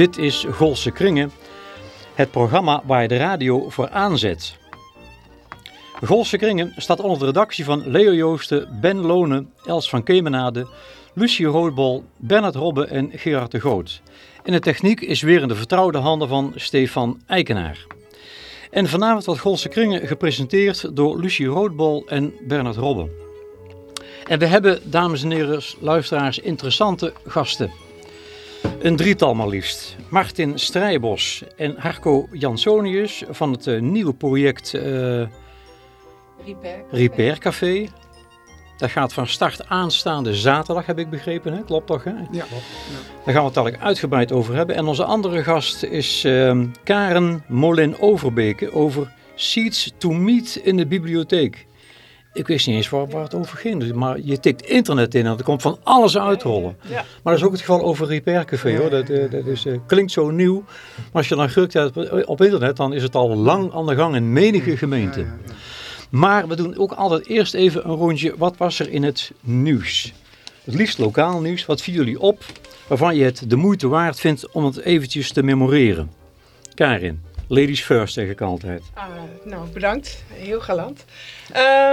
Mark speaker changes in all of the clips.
Speaker 1: Dit is Golse Kringen, het programma waar je de radio voor aanzet. Golse Kringen staat onder de redactie van Leo Joosten, Ben Lonen, Els van Kemenade, Lucie Roodbol, Bernard Robbe en Gerard de Groot. En de techniek is weer in de vertrouwde handen van Stefan Eikenaar. En vanavond wordt Golse Kringen gepresenteerd door Lucie Roodbol en Bernard Robbe. En we hebben, dames en heren, luisteraars, interessante gasten. Een drietal maar liefst. Martin Strijbos en Harco Jansonius van het uh, nieuwe project uh,
Speaker 2: Repair,
Speaker 1: Repair Café. Dat gaat van start aanstaande zaterdag, heb ik begrepen. Hè? Klopt toch? Hè?
Speaker 3: Ja, klopt. Ja.
Speaker 1: Daar gaan we het dadelijk uitgebreid over hebben. En onze andere gast is uh, Karen Molin-Overbeke over Seeds to Meet in de bibliotheek. Ik wist niet eens waar, waar, het over ging. Maar je tikt internet in en er komt van alles uitrollen.
Speaker 2: Ja.
Speaker 1: Maar dat is ook het geval over Repair Café. Hoor. Dat, dat is, uh, klinkt zo nieuw. Maar als je dan drukt hebt op internet, dan is het al lang aan de gang in menige gemeente.
Speaker 3: Ja, ja, ja.
Speaker 1: Maar we doen ook altijd eerst even een rondje. Wat was er in het nieuws? Het liefst lokaal nieuws. Wat viel jullie op waarvan je het de moeite waard vindt om het eventjes te memoreren? Karin, ladies first zeg ik altijd.
Speaker 2: Ah, nou, bedankt. Heel galant.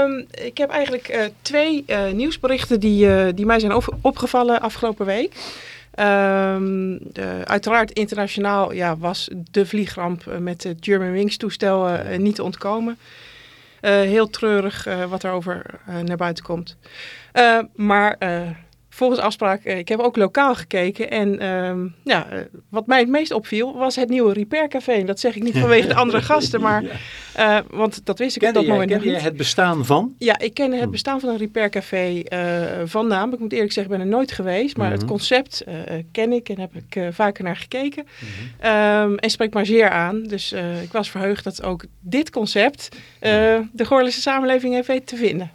Speaker 2: Um, ik heb eigenlijk uh, twee uh, nieuwsberichten die, uh, die mij zijn opgevallen afgelopen week. De, uiteraard internationaal ja, was de vliegramp met het German Wings toestel niet te ontkomen. Heel treurig wat erover uh, naar buiten komt. maar volgens afspraak, ik heb ook lokaal gekeken. En ehm, ja, wat mij het meest opviel was het nieuwe Repair Café. En dat zeg ik niet vanwege de andere gasten, maar want dat wist ik
Speaker 1: kende
Speaker 2: op dat
Speaker 1: jij,
Speaker 2: moment nog
Speaker 1: jij
Speaker 2: niet.
Speaker 1: het bestaan van?
Speaker 2: Ja, ik ken het bestaan van een Repair Café van naam. Ik moet eerlijk zeggen, ik ben er nooit geweest. Maar
Speaker 1: Mhm.
Speaker 2: het concept ken ik en heb ik vaker naar gekeken. Um, en spreekt maar zeer aan. Dus ik was verheugd dat ook dit concept de Goorlense samenleving heeft weten te vinden.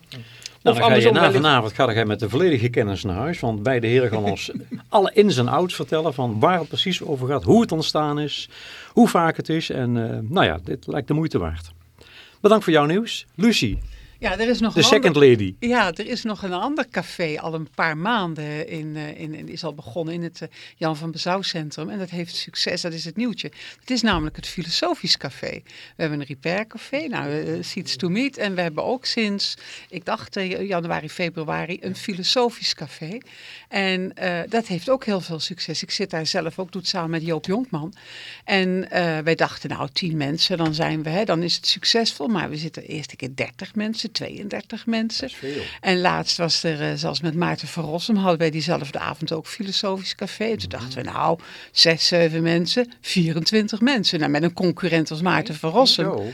Speaker 1: Nou, dan ga je
Speaker 2: andersom
Speaker 1: na vanavond ga je met de volledige kennis naar huis. Want beide heren gaan ons alle ins en outs vertellen van waar het precies over gaat. Hoe het ontstaan is. Hoe vaak het is. En uh, nou ja, dit lijkt de moeite waard. Bedankt voor jouw nieuws. Lucie,
Speaker 4: Ja, er is nog
Speaker 1: de
Speaker 4: een
Speaker 1: second
Speaker 4: ander,
Speaker 1: lady.
Speaker 4: ja, er is nog een ander café al een paar maanden in, uh, in, in is al begonnen in het uh, Jan van Bezouw Centrum en dat heeft succes. Dat is het nieuwtje. Het is namelijk het Filosofisch Café. We hebben een Repair Café, nou, uh, Seats to Meet en we hebben ook sinds, ik dacht uh, januari, februari, een Filosofisch Café. En dat heeft ook heel veel succes. Ik zit daar zelf ook, doe het samen met Joop Jonkman. En wij dachten, nou, tien mensen, dan zijn we, hè, dan is het succesvol. Maar we zitten de eerste keer 30 mensen, 32 mensen. En laatst was er, uh, zelfs met Maarten van Rossum, hadden wij diezelfde avond ook Filosofisch Café. En toen dachten we, nou, zes, zeven mensen, 24 mensen. Nou, met een concurrent als Maarten van Rossum.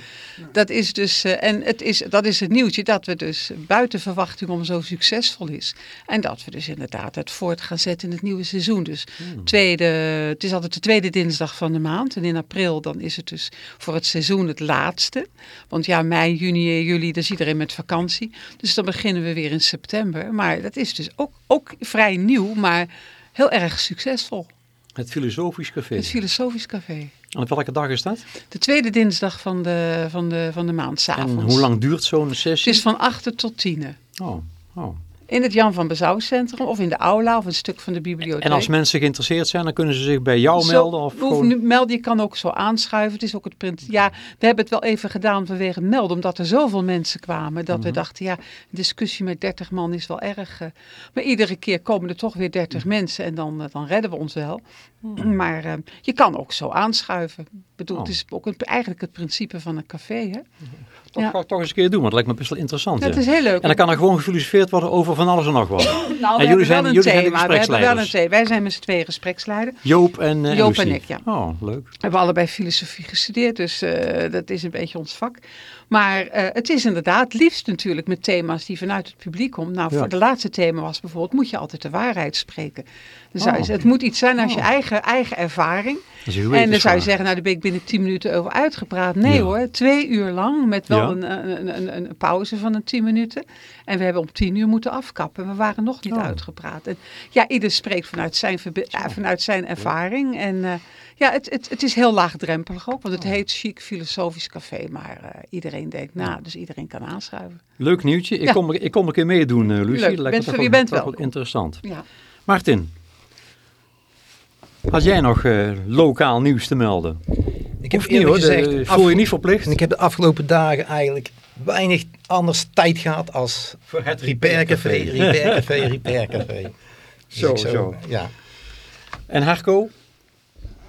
Speaker 4: Dat is dus, uh, en het is, dat is het nieuwtje, dat we dus buiten verwachting om zo succesvol is. En dat we dus inderdaad het voort gaan zetten in het nieuwe seizoen. Dus
Speaker 1: Hmm.
Speaker 4: tweede, het is altijd de tweede dinsdag van de maand. En in april dan is het dus voor het seizoen het laatste. Want ja, mei, juni, juli, dan is iedereen met vakantie. Dus dan beginnen we weer in september. Maar dat is dus ook, ook vrij nieuw, maar heel erg succesvol.
Speaker 1: Het Filosofisch Café.
Speaker 4: Het Filosofisch Café.
Speaker 1: En op welke dag is dat?
Speaker 4: De tweede dinsdag van de, van de, van de maand, s'avonds.
Speaker 1: En hoe lang duurt zo'n
Speaker 4: Het
Speaker 1: sessie?
Speaker 4: is van 8 tot 10.
Speaker 1: Oh, oh.
Speaker 4: In het Jan van Bezouw Centrum of in de aula of een stuk van de bibliotheek.
Speaker 1: En als mensen geïnteresseerd zijn, dan kunnen ze zich bij jou
Speaker 4: Zo,
Speaker 1: melden? Of gewoon...
Speaker 4: nu melden, je kan ook zo aanschuiven. Het is ook het print. Ja, we hebben het wel even gedaan vanwege het melden, omdat er zoveel mensen kwamen. Dat
Speaker 1: Mhm.
Speaker 4: we dachten, ja, een discussie met 30 man is wel erg. Uh, maar iedere keer komen er toch weer 30
Speaker 1: Mhm.
Speaker 4: mensen en dan, uh, dan redden we ons wel. Maar uh, je kan ook zo aanschuiven. Ik bedoel,
Speaker 1: Oh.
Speaker 4: het is ook een, eigenlijk het principe van een café, hè?
Speaker 1: Dat
Speaker 4: Ja.
Speaker 1: ga ik toch eens een keer doen, want dat lijkt me best wel interessant.
Speaker 4: Is heel leuk.
Speaker 1: En dan kan er gewoon gefilosofeerd worden over van alles en nog wat.
Speaker 4: Nou, we
Speaker 1: jullie
Speaker 4: hebben
Speaker 1: zijn-
Speaker 4: wel een
Speaker 1: jullie zijn de.
Speaker 4: We
Speaker 1: gespreksleiders.
Speaker 4: Wij zijn met z'n tweeën gespreksleider.
Speaker 1: Joop en uh,
Speaker 4: Joop en ik, ja.
Speaker 1: Oh, leuk.
Speaker 4: We hebben allebei filosofie gestudeerd, dus uh, dat is een beetje ons vak. Maar uh, het is inderdaad liefst natuurlijk met thema's die vanuit het publiek komen. Nou,
Speaker 1: Ja.
Speaker 4: voor de laatste thema was bijvoorbeeld, moet je altijd de waarheid spreken? Dan zou je
Speaker 1: Oh.
Speaker 4: het moet iets zijn als je
Speaker 1: Oh.
Speaker 4: eigen, eigen ervaring. En dan zou je zeggen, nou daar ben ik binnen 10 minuten over uitgepraat. Nee
Speaker 1: Ja.
Speaker 4: hoor, twee uur lang met wel
Speaker 1: Ja.
Speaker 4: een, een, een, een pauze van een 10 minuten. En we hebben om 10 uur moeten afkappen. We waren nog niet
Speaker 1: Oh.
Speaker 4: uitgepraat. En ja, ieder spreekt vanuit zijn, eh, vanuit zijn ervaring. En uh, ja, het, het, het is heel laagdrempelig ook. Want het heet Chic Filosofisch Café. Maar uh, iedereen denkt na, dus iedereen kan aanschuiven.
Speaker 1: Leuk nieuwtje. Ik,
Speaker 4: Ja.
Speaker 1: kom, er- ik kom een keer meedoen, uh, Lucie.
Speaker 4: Leuk. Bent- je bent
Speaker 1: wel interessant.
Speaker 4: Ja.
Speaker 1: Martin. Had jij nog eh, lokaal nieuws te melden?
Speaker 3: Ik heb
Speaker 1: niet hoor,
Speaker 3: gezegd,
Speaker 1: de- voel je niet verplicht.
Speaker 3: En ik heb de afgelopen dagen eigenlijk weinig anders tijd gehad als
Speaker 1: Voor het
Speaker 3: Repair Café, Repair Café, Repair Café. Dus
Speaker 1: Zo,
Speaker 3: ik
Speaker 1: zo.
Speaker 3: Ja.
Speaker 1: En Harco?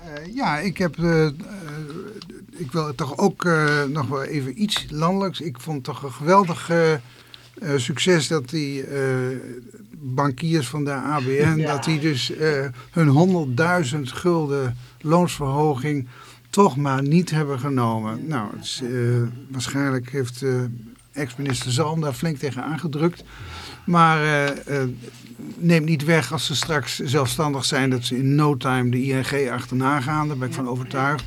Speaker 5: Eh, ja, ik heb. eh, eh, ik wil toch ook nog wel even iets landelijks. Ik vond het toch een geweldig succes dat die bankiers van de ABN, dat die dus hun 100.000 gulden loonsverhoging toch maar niet hebben genomen. Nou, het is, waarschijnlijk heeft eh, ex-minister Zalm daar flink tegen aangedrukt. Maar neemt niet weg als ze straks zelfstandig zijn dat ze in no time de ING achterna gaan. Daar ben ik van overtuigd.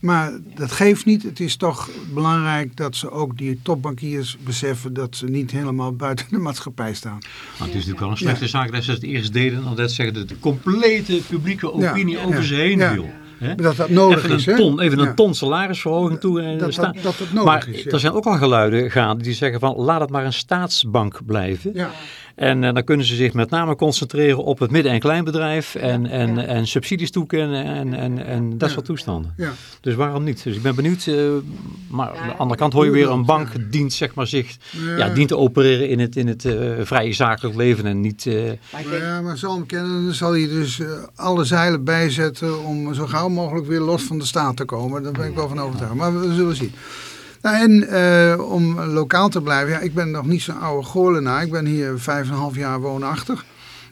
Speaker 5: Maar dat geeft niet. Het is toch belangrijk dat ze ook die topbankiers beseffen dat ze niet helemaal buiten de maatschappij staan.
Speaker 1: Nou, het is natuurlijk wel een slechte zaak dat ze het eerst deden, omdat zeggen dat de complete publieke opinie
Speaker 5: Ja,
Speaker 1: over
Speaker 5: ja,
Speaker 1: ze heen
Speaker 5: ja.
Speaker 1: viel.
Speaker 5: Dat dat nodig
Speaker 1: Even
Speaker 5: is.
Speaker 1: een ton, even een ton salarisverhoging toe. En
Speaker 5: Dat, dat, dat het nodig
Speaker 1: maar
Speaker 5: is. ja.
Speaker 1: er zijn ook al geluiden gaande die zeggen van laat het maar een staatsbank blijven.
Speaker 5: Ja.
Speaker 1: En eh, dan kunnen ze zich met name concentreren op het midden- en kleinbedrijf en, en, en subsidies toekennen en, en, en dat
Speaker 5: Ja.
Speaker 1: soort toestanden.
Speaker 5: Ja.
Speaker 1: Dus waarom niet? Dus ik ben benieuwd. eh, maar aan de andere kant hoor je weer een bank dient zeg maar zich ja, dient te opereren in het, in het eh, vrije zakelijk leven en niet... eh,
Speaker 4: Maar denk,
Speaker 5: ja, maar zal hem kennen, dan zal hij dus alle zeilen bijzetten om zo gauw mogelijk weer los van de staat te komen. Daar ben ik wel van overtuigd. Maar we zullen zien. Nou, en eh, om lokaal te blijven, ja, ik ben nog niet zo'n oude Goorlenaar. Ik ben hier vijf en een half jaar woonachtig.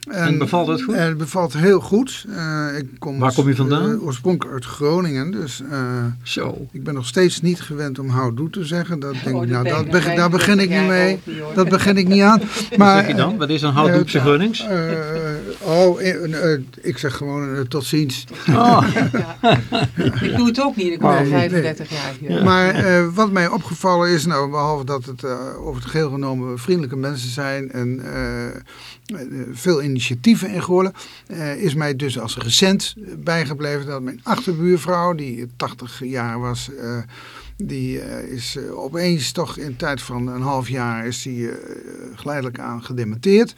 Speaker 1: En bevalt het goed?
Speaker 5: En het bevalt heel goed. Eh, ik kom
Speaker 1: Waar kom je vandaan?
Speaker 5: eh, oorspronkelijk uit Groningen, dus eh,
Speaker 1: zo.
Speaker 5: ik ben nog steeds niet gewend om houdoe te zeggen. Dat denk
Speaker 4: Oh,
Speaker 5: ik,
Speaker 4: dat
Speaker 5: nou, dat
Speaker 4: ik
Speaker 5: daar begin ik niet
Speaker 4: 25
Speaker 5: mee.
Speaker 4: over,
Speaker 5: Dat begin ik niet aan.
Speaker 1: Wat
Speaker 5: Maar,
Speaker 1: zeg je dan? Wat is een houtdoekse
Speaker 5: eh,
Speaker 1: Grunnings?
Speaker 5: eh, oh, eh, eh, ik zeg gewoon eh, tot ziens.
Speaker 1: Ah,
Speaker 4: Ik doe het ook niet, ik kom al
Speaker 5: Nee,
Speaker 4: 35 jaar hier.
Speaker 5: Maar eh, wat mij opgevallen is, nou, behalve dat het eh, over het geheel genomen vriendelijke mensen zijn en eh, eh, veel initiatieven in Goorlen, eh, is mij dus als recent bijgebleven dat mijn achterbuurvrouw, die 80 jaar was, eh, die eh, is eh, opeens toch in tijd van een half jaar is die eh, geleidelijk aan gedementeerd.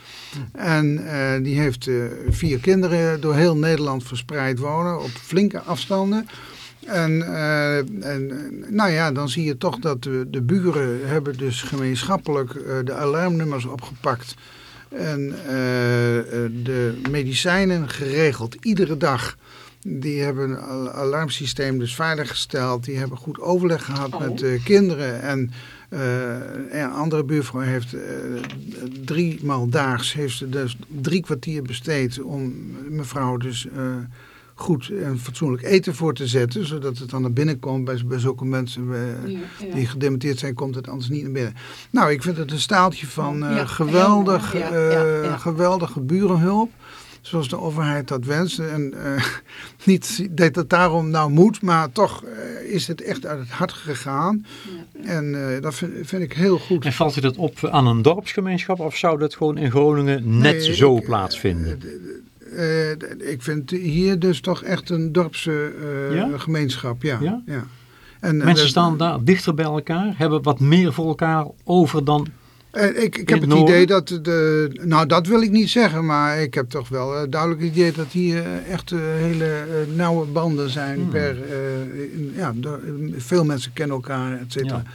Speaker 5: En die heeft vier kinderen door heel Nederland verspreid wonen op flinke afstanden. En, en nou ja, dan zie je toch dat de, buren hebben dus gemeenschappelijk de alarmnummers opgepakt. En de medicijnen geregeld iedere dag. Die hebben een al- alarmsysteem dus veiliggesteld. Die hebben goed overleg gehad
Speaker 4: Oh.
Speaker 5: met de kinderen. En eh, een andere buurvrouw heeft eh, drie maal daags heeft ze dus drie kwartier besteed om mevrouw dus eh, goed en fatsoenlijk eten voor te zetten. Zodat het dan naar binnen komt bij, bij zulke mensen eh,
Speaker 4: Ja, ja.
Speaker 5: die gedementeerd zijn, komt het anders niet naar binnen. Nou, ik vind het een staaltje van eh, geweldig, eh, geweldige burenhulp. Zoals de overheid dat wenst. En eh, niet dat het daarom nou moet, maar toch eh, is het echt uit het hart gegaan. En eh, dat vind, vind ik heel goed.
Speaker 1: en valt je dat op aan een dorpsgemeenschap of zou dat gewoon in Groningen net
Speaker 5: Nee,
Speaker 1: zo
Speaker 5: ik,
Speaker 1: plaatsvinden?
Speaker 5: Eh, ik vind hier dus toch echt een dorpse eh,
Speaker 1: Ja?
Speaker 5: gemeenschap. Ja.
Speaker 1: Ja?
Speaker 5: ja. En,
Speaker 1: Mensen
Speaker 5: dat-
Speaker 1: staan daar dichter bij elkaar, hebben wat meer voor elkaar over dan...
Speaker 5: Eh, ik, ik heb
Speaker 1: het
Speaker 5: idee dat de. Nou, dat wil ik niet zeggen, maar ik heb toch wel een duidelijk idee dat hier eh, echt eh, hele eh, nauwe banden zijn.
Speaker 1: Hmm.
Speaker 5: Per, eh, ja, veel mensen kennen elkaar, et cetera.
Speaker 1: Ja.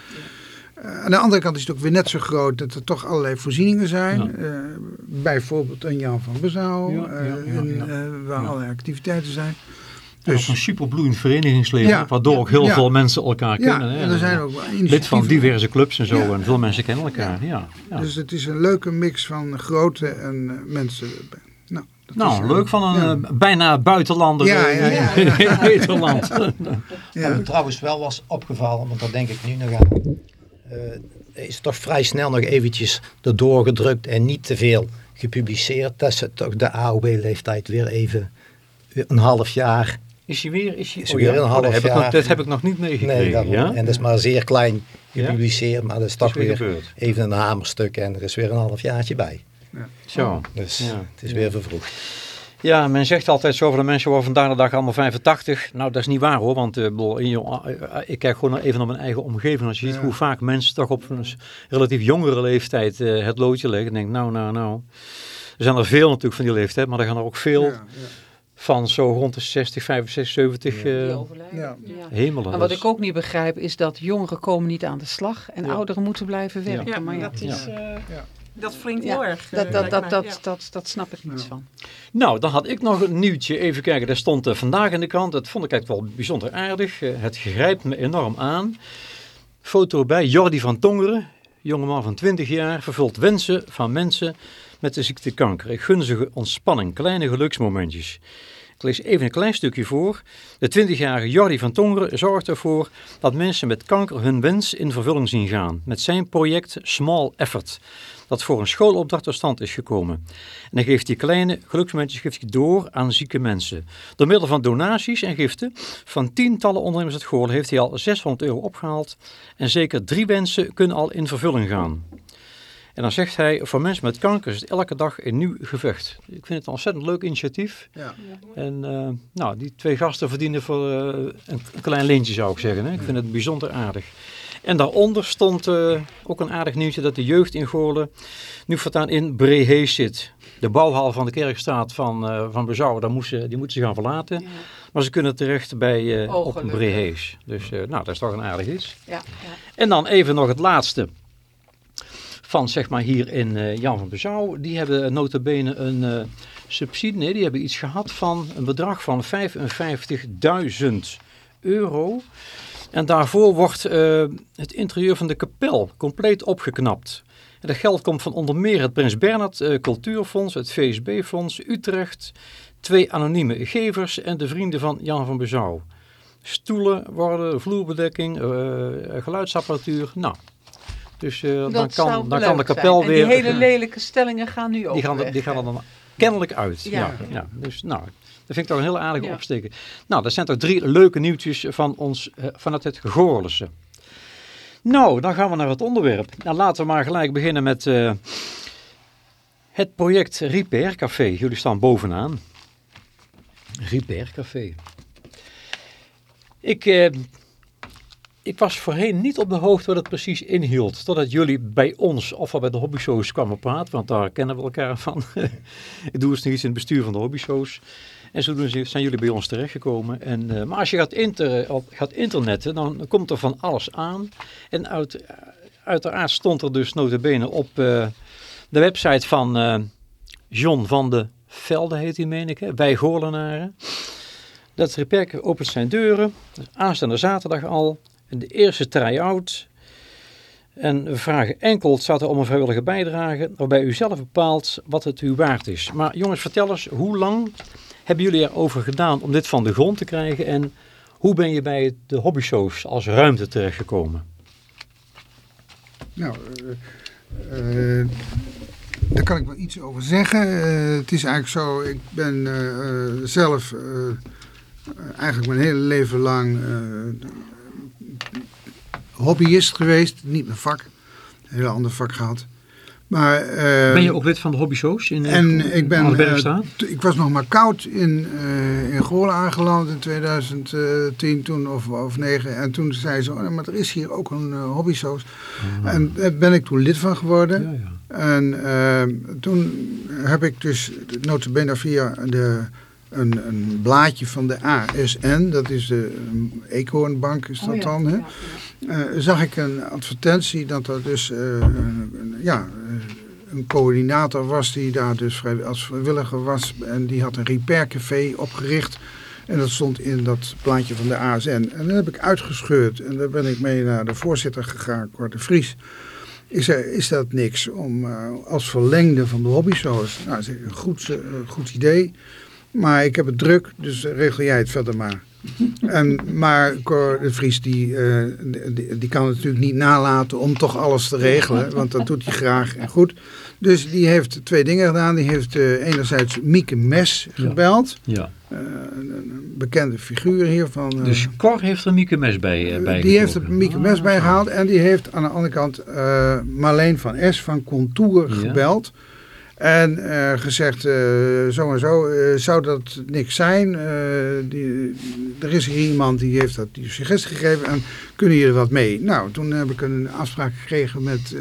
Speaker 5: Eh, aan de andere kant is het ook weer net zo groot dat er toch allerlei voorzieningen zijn.
Speaker 1: Ja.
Speaker 5: Eh, bijvoorbeeld een Jan van Bezouw, eh, eh, waar allerlei activiteiten zijn.
Speaker 1: Dus een superbloeiend verenigingsleven,
Speaker 5: Ja,
Speaker 1: waardoor
Speaker 5: ja,
Speaker 1: ook heel
Speaker 5: ja.
Speaker 1: veel mensen elkaar
Speaker 5: ja,
Speaker 1: kennen. hè.
Speaker 5: en er zijn ook.
Speaker 1: Lid van diverse clubs en zo,
Speaker 5: Ja.
Speaker 1: en veel mensen kennen elkaar. Ja. Ja.
Speaker 5: Dus het is een leuke mix van grote en eh, mensen. Nou, dat
Speaker 1: nou,
Speaker 5: is, eh,
Speaker 1: leuk van een
Speaker 5: ja.
Speaker 1: eh, bijna buitenlander
Speaker 5: Ja, ja,
Speaker 1: in Nederland.
Speaker 5: Ja.
Speaker 3: Wat me trouwens wel was opgevallen, want daar denk ik nu nog aan. eh, is toch vrij snel nog eventjes erdoor gedrukt en niet te veel gepubliceerd. Dat ze toch de AOW-leeftijd weer even een half jaar.
Speaker 1: Is hij weer? Is hij,
Speaker 3: Is hij weer
Speaker 1: ja?
Speaker 3: een half
Speaker 1: dat, heb ik nog,
Speaker 3: jaar.
Speaker 1: dat heb ik nog niet meegekregen.
Speaker 3: Nee,
Speaker 1: ja?
Speaker 3: En dat is maar zeer klein gepubliceerd, maar dat is toch
Speaker 1: Is weer
Speaker 3: weer
Speaker 1: gebeurd.
Speaker 3: even een hamerstuk en er is weer een half jaartje bij.
Speaker 1: Zo.
Speaker 3: Dus
Speaker 1: Ja.
Speaker 3: het is weer vervroegd.
Speaker 1: Ja, men zegt altijd zo van de mensen worden vandaag de dag allemaal 85. Nou, dat is niet waar hoor, want eh, bedoel, in je- eh, ik kijk gewoon even naar mijn eigen omgeving. Als je ziet
Speaker 5: Ja.
Speaker 1: hoe vaak mensen toch op een relatief jongere leeftijd eh, het loodje leggen. Dan denk ik, nou, nou, nou. Er zijn er veel natuurlijk van die leeftijd, maar er gaan er ook veel
Speaker 5: Ja, ja.
Speaker 1: Van zo rond de 60, 65, 70
Speaker 4: Die
Speaker 1: eh,
Speaker 4: overlijden.
Speaker 5: Ja.
Speaker 1: Hemelen.
Speaker 4: En wat
Speaker 1: Dus-
Speaker 4: ik ook niet begrijp is dat jongeren komen niet aan de slag en
Speaker 1: Ja.
Speaker 4: ouderen moeten blijven werken.
Speaker 2: Ja,
Speaker 4: maar ja,
Speaker 2: dat is... eh,
Speaker 5: Ja.
Speaker 2: Dat
Speaker 4: Ja,
Speaker 2: heel erg. eh,
Speaker 4: dat, dat, dat, dat,
Speaker 2: Ja.
Speaker 4: dat, dat, snap ik niets
Speaker 5: Ja.
Speaker 4: van.
Speaker 1: Nou, dan had ik nog een nieuwtje. Even kijken, daar stond eh, vandaag in de krant. Dat vond ik eigenlijk wel bijzonder aardig. Eh, het grijpt me enorm aan. Foto bij Jordi van Tongeren, jongeman van 20 jaar, vervult wensen van mensen met de ziekte kanker. Ik gun ze ontspanning, kleine geluksmomentjes. Ik lees even een klein stukje voor. De 20-jarige Jordi van Tongeren zorgt ervoor dat mensen met kanker hun wens in vervulling zien gaan. Met zijn project Small Effort, dat voor een schoolopdracht tot stand is gekomen. En hij geeft die kleine geluksmomentjes geeft hij door aan zieke mensen. Door middel van donaties en giften van tientallen ondernemers uit Goorlen heeft hij al 600 euro opgehaald. En zeker drie wensen kunnen al in vervulling gaan. En dan zegt hij, voor mensen met kanker is het elke dag een nieuw gevecht. Ik vind het een ontzettend leuk initiatief.
Speaker 5: Ja.
Speaker 1: En eh, nou, die twee gasten verdienen voor eh, een, klein lintje zou ik zeggen. Hè? Ik vind het bijzonder aardig. En daaronder stond eh, ook een aardig nieuwtje dat de jeugd in Goorlen nu voortaan in Brehees zit. De bouwhal van de Kerkstraat van, eh van Bezouw, daar moesten, die moeten ze gaan verlaten.
Speaker 4: Ja.
Speaker 1: Maar ze kunnen terecht bij eh
Speaker 4: Oh,
Speaker 1: op. Brehees. Dus eh, nou, dat is toch een aardig iets.
Speaker 4: Ja, ja.
Speaker 1: En dan even nog het laatste. Van zeg maar hier in eh, Jan van Bezouw. Die hebben notabene een eh, subsidie. Nee, die hebben iets gehad van een bedrag van 55.000 euro. En daarvoor wordt eh, het interieur van de kapel compleet opgeknapt. En dat geld komt van onder meer het Prins Bernhard Cultuurfonds, het VSB-fonds, Utrecht, twee anonieme gevers en de vrienden van Jan van Bezouw. Stoelen worden, vloerbedekking, geluidsapparatuur. Nou, dus eh, dan, kan, dan kan de kapel weer...
Speaker 4: En die hele lelijke stellingen gaan nu ook
Speaker 1: die, gaan, er-
Speaker 4: weg,
Speaker 1: die gaan er dan kennelijk uit. Ja.
Speaker 4: Ja.
Speaker 1: Ja, Dus nou, dat vind ik toch een heel aardige
Speaker 4: Ja.
Speaker 1: opsteken. Nou, dat zijn toch drie leuke nieuwtjes van ons, eh, vanuit het Goorlense. Nou, dan gaan we naar het onderwerp. Nou, laten we maar gelijk beginnen met eh, het project Repair Café. Jullie staan bovenaan. Repair Café. Ik, ik was voorheen niet op de hoogte wat het precies inhield. Totdat jullie bij ons, of wel bij de hobbyshows kwamen praten. Want daar kennen we elkaar van. ik doe eens nog iets in het bestuur van de hobbyshows. En zodoende zijn jullie bij ons terechtgekomen. En, eh, maar als je gaat, inter, gaat internetten, dan komt er van alles aan. En uit, uiteraard stond er dus notabene op eh, de website van eh, John van de Velde, heet hij meen ik, hè? wij Goorlenaren. Dat Reperke opent zijn deuren, aanstaande zaterdag al. De eerste try-out. En we vragen enkel, het staat er om een vrijwillige bijdrage, waarbij u zelf bepaalt wat het u waard is. Maar jongens, vertel eens, hoe lang hebben jullie erover gedaan om dit van de grond te krijgen? En hoe ben je bij de hobbyshows als ruimte terechtgekomen?
Speaker 5: Nou, eh, eh, daar kan ik wel iets over zeggen. Eh, het is eigenlijk zo, ik ben zelf eigenlijk mijn hele leven lang hobbyist geweest. Niet mijn vak, een heel ander vak gehad. Maar, eh,
Speaker 1: ben je ook lid van de hobbyshows in
Speaker 5: en ik ben, eh, ik was nog maar koud in, eh in Goorlen aangeland in 2010 toen of, of 9. En toen zei ze, oh, maar er is hier ook een uh, hobbysoos. En daar ben ik toen lid van geworden.
Speaker 1: Ja, ja.
Speaker 5: En uh, toen heb ik dus notabene via de, een, een blaadje van de ASN, dat is de um, Eekhoornbank is dat
Speaker 4: Oh ja,
Speaker 5: dan, hè?
Speaker 4: ja,
Speaker 5: Uh, zag ik een advertentie dat er dus uh, een, ja, een coördinator was die daar dus vrij, als vrijwilliger was. En die had een repaircafé opgericht. En dat stond in dat plaatje van de ASN. En dat heb ik uitgescheurd. En daar ben ik mee naar de voorzitter gegaan, Cor de Vries. Ik zei, is dat niks om uh, als verlengde van de hobbysoos? Nou, een goed, goed idee. Maar ik heb het druk, dus regel jij het verder maar. En, maar Cor de Vries die, uh, die, die, kan het natuurlijk niet nalaten om toch alles te regelen. Want dat doet hij graag en goed. Dus die heeft twee dingen gedaan. Die heeft uh, enerzijds Mieke Mes gebeld.
Speaker 1: Ja.
Speaker 5: Uh, een bekende figuur hier van...
Speaker 1: dus Cor heeft er Mieke Mes bij, bij
Speaker 5: Die heeft er Mieke Mes ah, bij gehaald. En die heeft aan de andere kant Marleen van S van Contour ja. En uh, gezegd, uh, zo en zo, uh, zou dat niks zijn? Die, er is hier iemand die heeft dat die suggestie gegeven en kunnen jullie wat mee? Nou, toen heb ik een afspraak gekregen met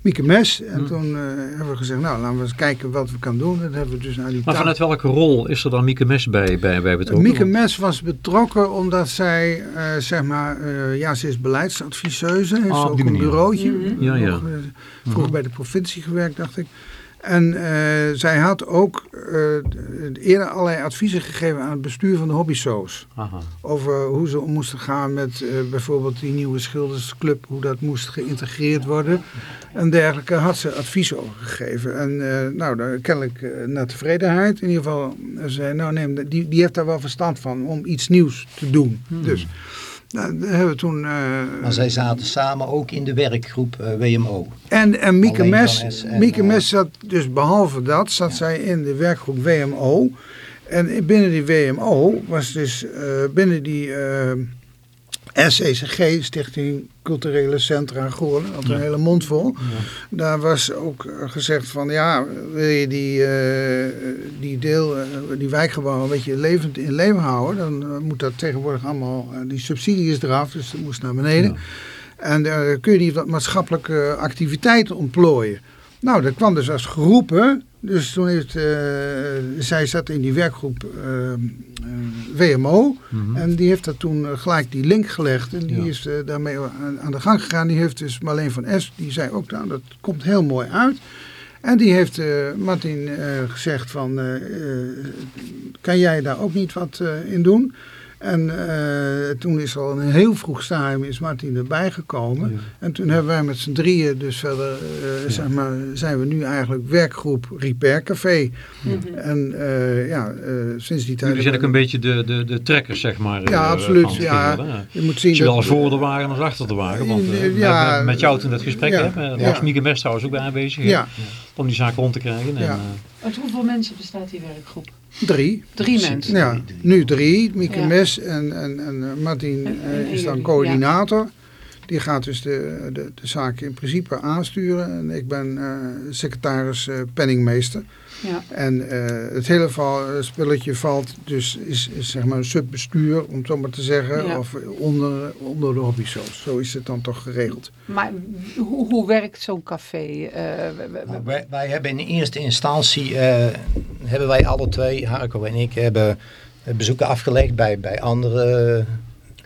Speaker 5: Mieke Mes. En
Speaker 1: Hm.
Speaker 5: toen eh, hebben we gezegd, nou laten we eens kijken wat we kunnen doen. Dat hebben we dus naar die
Speaker 1: Maar vanuit welke rol is er dan Mieke Mes bij, bij, bij betrokken?
Speaker 5: Mieke Mes was betrokken omdat zij, eh, zeg maar, eh, ja, ze is beleidsadviseuse. Heeft
Speaker 1: op
Speaker 5: ook een bureautje.
Speaker 1: Ja, ja.
Speaker 5: Eh, vroeger
Speaker 1: Mhm.
Speaker 5: bij de provincie gewerkt, dacht ik. En eh, zij had ook eh, eerder allerlei adviezen gegeven aan het bestuur van de hobbysoos. Over hoe ze om moesten gaan met eh, bijvoorbeeld die nieuwe schildersclub, hoe dat moest geïntegreerd worden. En dergelijke had ze advies over gegeven. En nou, daar kennelijk naar tevredenheid. In ieder geval, zei nou neem, die, die heeft daar wel verstand van om iets nieuws te doen. Dus, nou, dat hebben we toen... eh,
Speaker 3: Maar zij zaten samen ook in de werkgroep eh, WMO.
Speaker 5: en, en Mieke Mes,
Speaker 3: en,
Speaker 5: Mieke
Speaker 3: eh,
Speaker 5: Mes zat dus behalve dat, zat zij in de werkgroep WMO. En binnen die WMO was dus eh, binnen die eh SCCG, Stichting Culturele Centra Goorlen, had een hele mond vol. Daar was ook gezegd van ja, wil je die, eh, die deel, eh, die wijkgebouwen een beetje levend in leven houden, dan eh, moet dat tegenwoordig allemaal, die subsidie is eraf, dus dat moest naar beneden. En eh, kun je die wat maatschappelijke activiteiten ontplooien. Nou, dat kwam dus als geroepen. Dus toen heeft, eh, zij zat in die werkgroep eh, eh, WMO.
Speaker 1: Mhm.
Speaker 5: En die heeft dat toen gelijk die link gelegd. En die
Speaker 1: Ja.
Speaker 5: is daarmee aan, de gang gegaan. Die heeft dus Marleen van S. Die zei ook, nou, dat komt heel mooi uit. En die heeft Martin gezegd van, kan jij daar ook niet wat in doen? En eh, toen is al een heel vroeg stadium is Martin erbij gekomen.
Speaker 1: Ja.
Speaker 5: En toen hebben wij met z'n drieën dus verder, eh, zeg maar, zijn we nu eigenlijk werkgroep Repair Café.
Speaker 4: Mhm.
Speaker 5: En eh, ja, eh, sinds die tijd...
Speaker 1: Jullie zijn ook een
Speaker 5: hebben
Speaker 1: beetje de, de, de trekkers, zeg maar.
Speaker 5: Ja, absoluut, ja. Je moet zien
Speaker 1: Zowel
Speaker 5: dat...
Speaker 1: voor de wagen als achter de wagen. Want we
Speaker 5: Ja,
Speaker 1: hebben met jou toen dat gesprek,
Speaker 5: ja, ja.
Speaker 1: was Mieke Mes trouwens ook bij aanwezig.
Speaker 5: Ja.
Speaker 1: Om die zaak rond te krijgen. En,
Speaker 5: Ja.
Speaker 1: eh,
Speaker 4: Uit hoeveel mensen bestaat die werkgroep?
Speaker 5: Drie.
Speaker 4: Drie mensen.
Speaker 5: Ja, nu drie. Mieke
Speaker 4: Ja.
Speaker 5: Mes en, en, en eh, Martin
Speaker 4: En-
Speaker 5: eh, is dan coördinator. Die gaat dus de, de, de zaak in principe aansturen. En ik ben eh, secretaris eh, penningmeester.
Speaker 4: Ja.
Speaker 5: En eh, het hele val, spelletje valt dus, is, is zeg maar een subbestuur, om het zo maar te zeggen.
Speaker 4: Ja.
Speaker 5: Of onder, onder de hobbysoos. Zo is het dan toch geregeld.
Speaker 4: Maar hoe, hoe werkt zo'n café? Eh,
Speaker 3: Nou, wij, wij hebben in eerste instantie, eh, hebben wij alle twee, Harco en ik, hebben bezoeken afgelegd bij, bij andere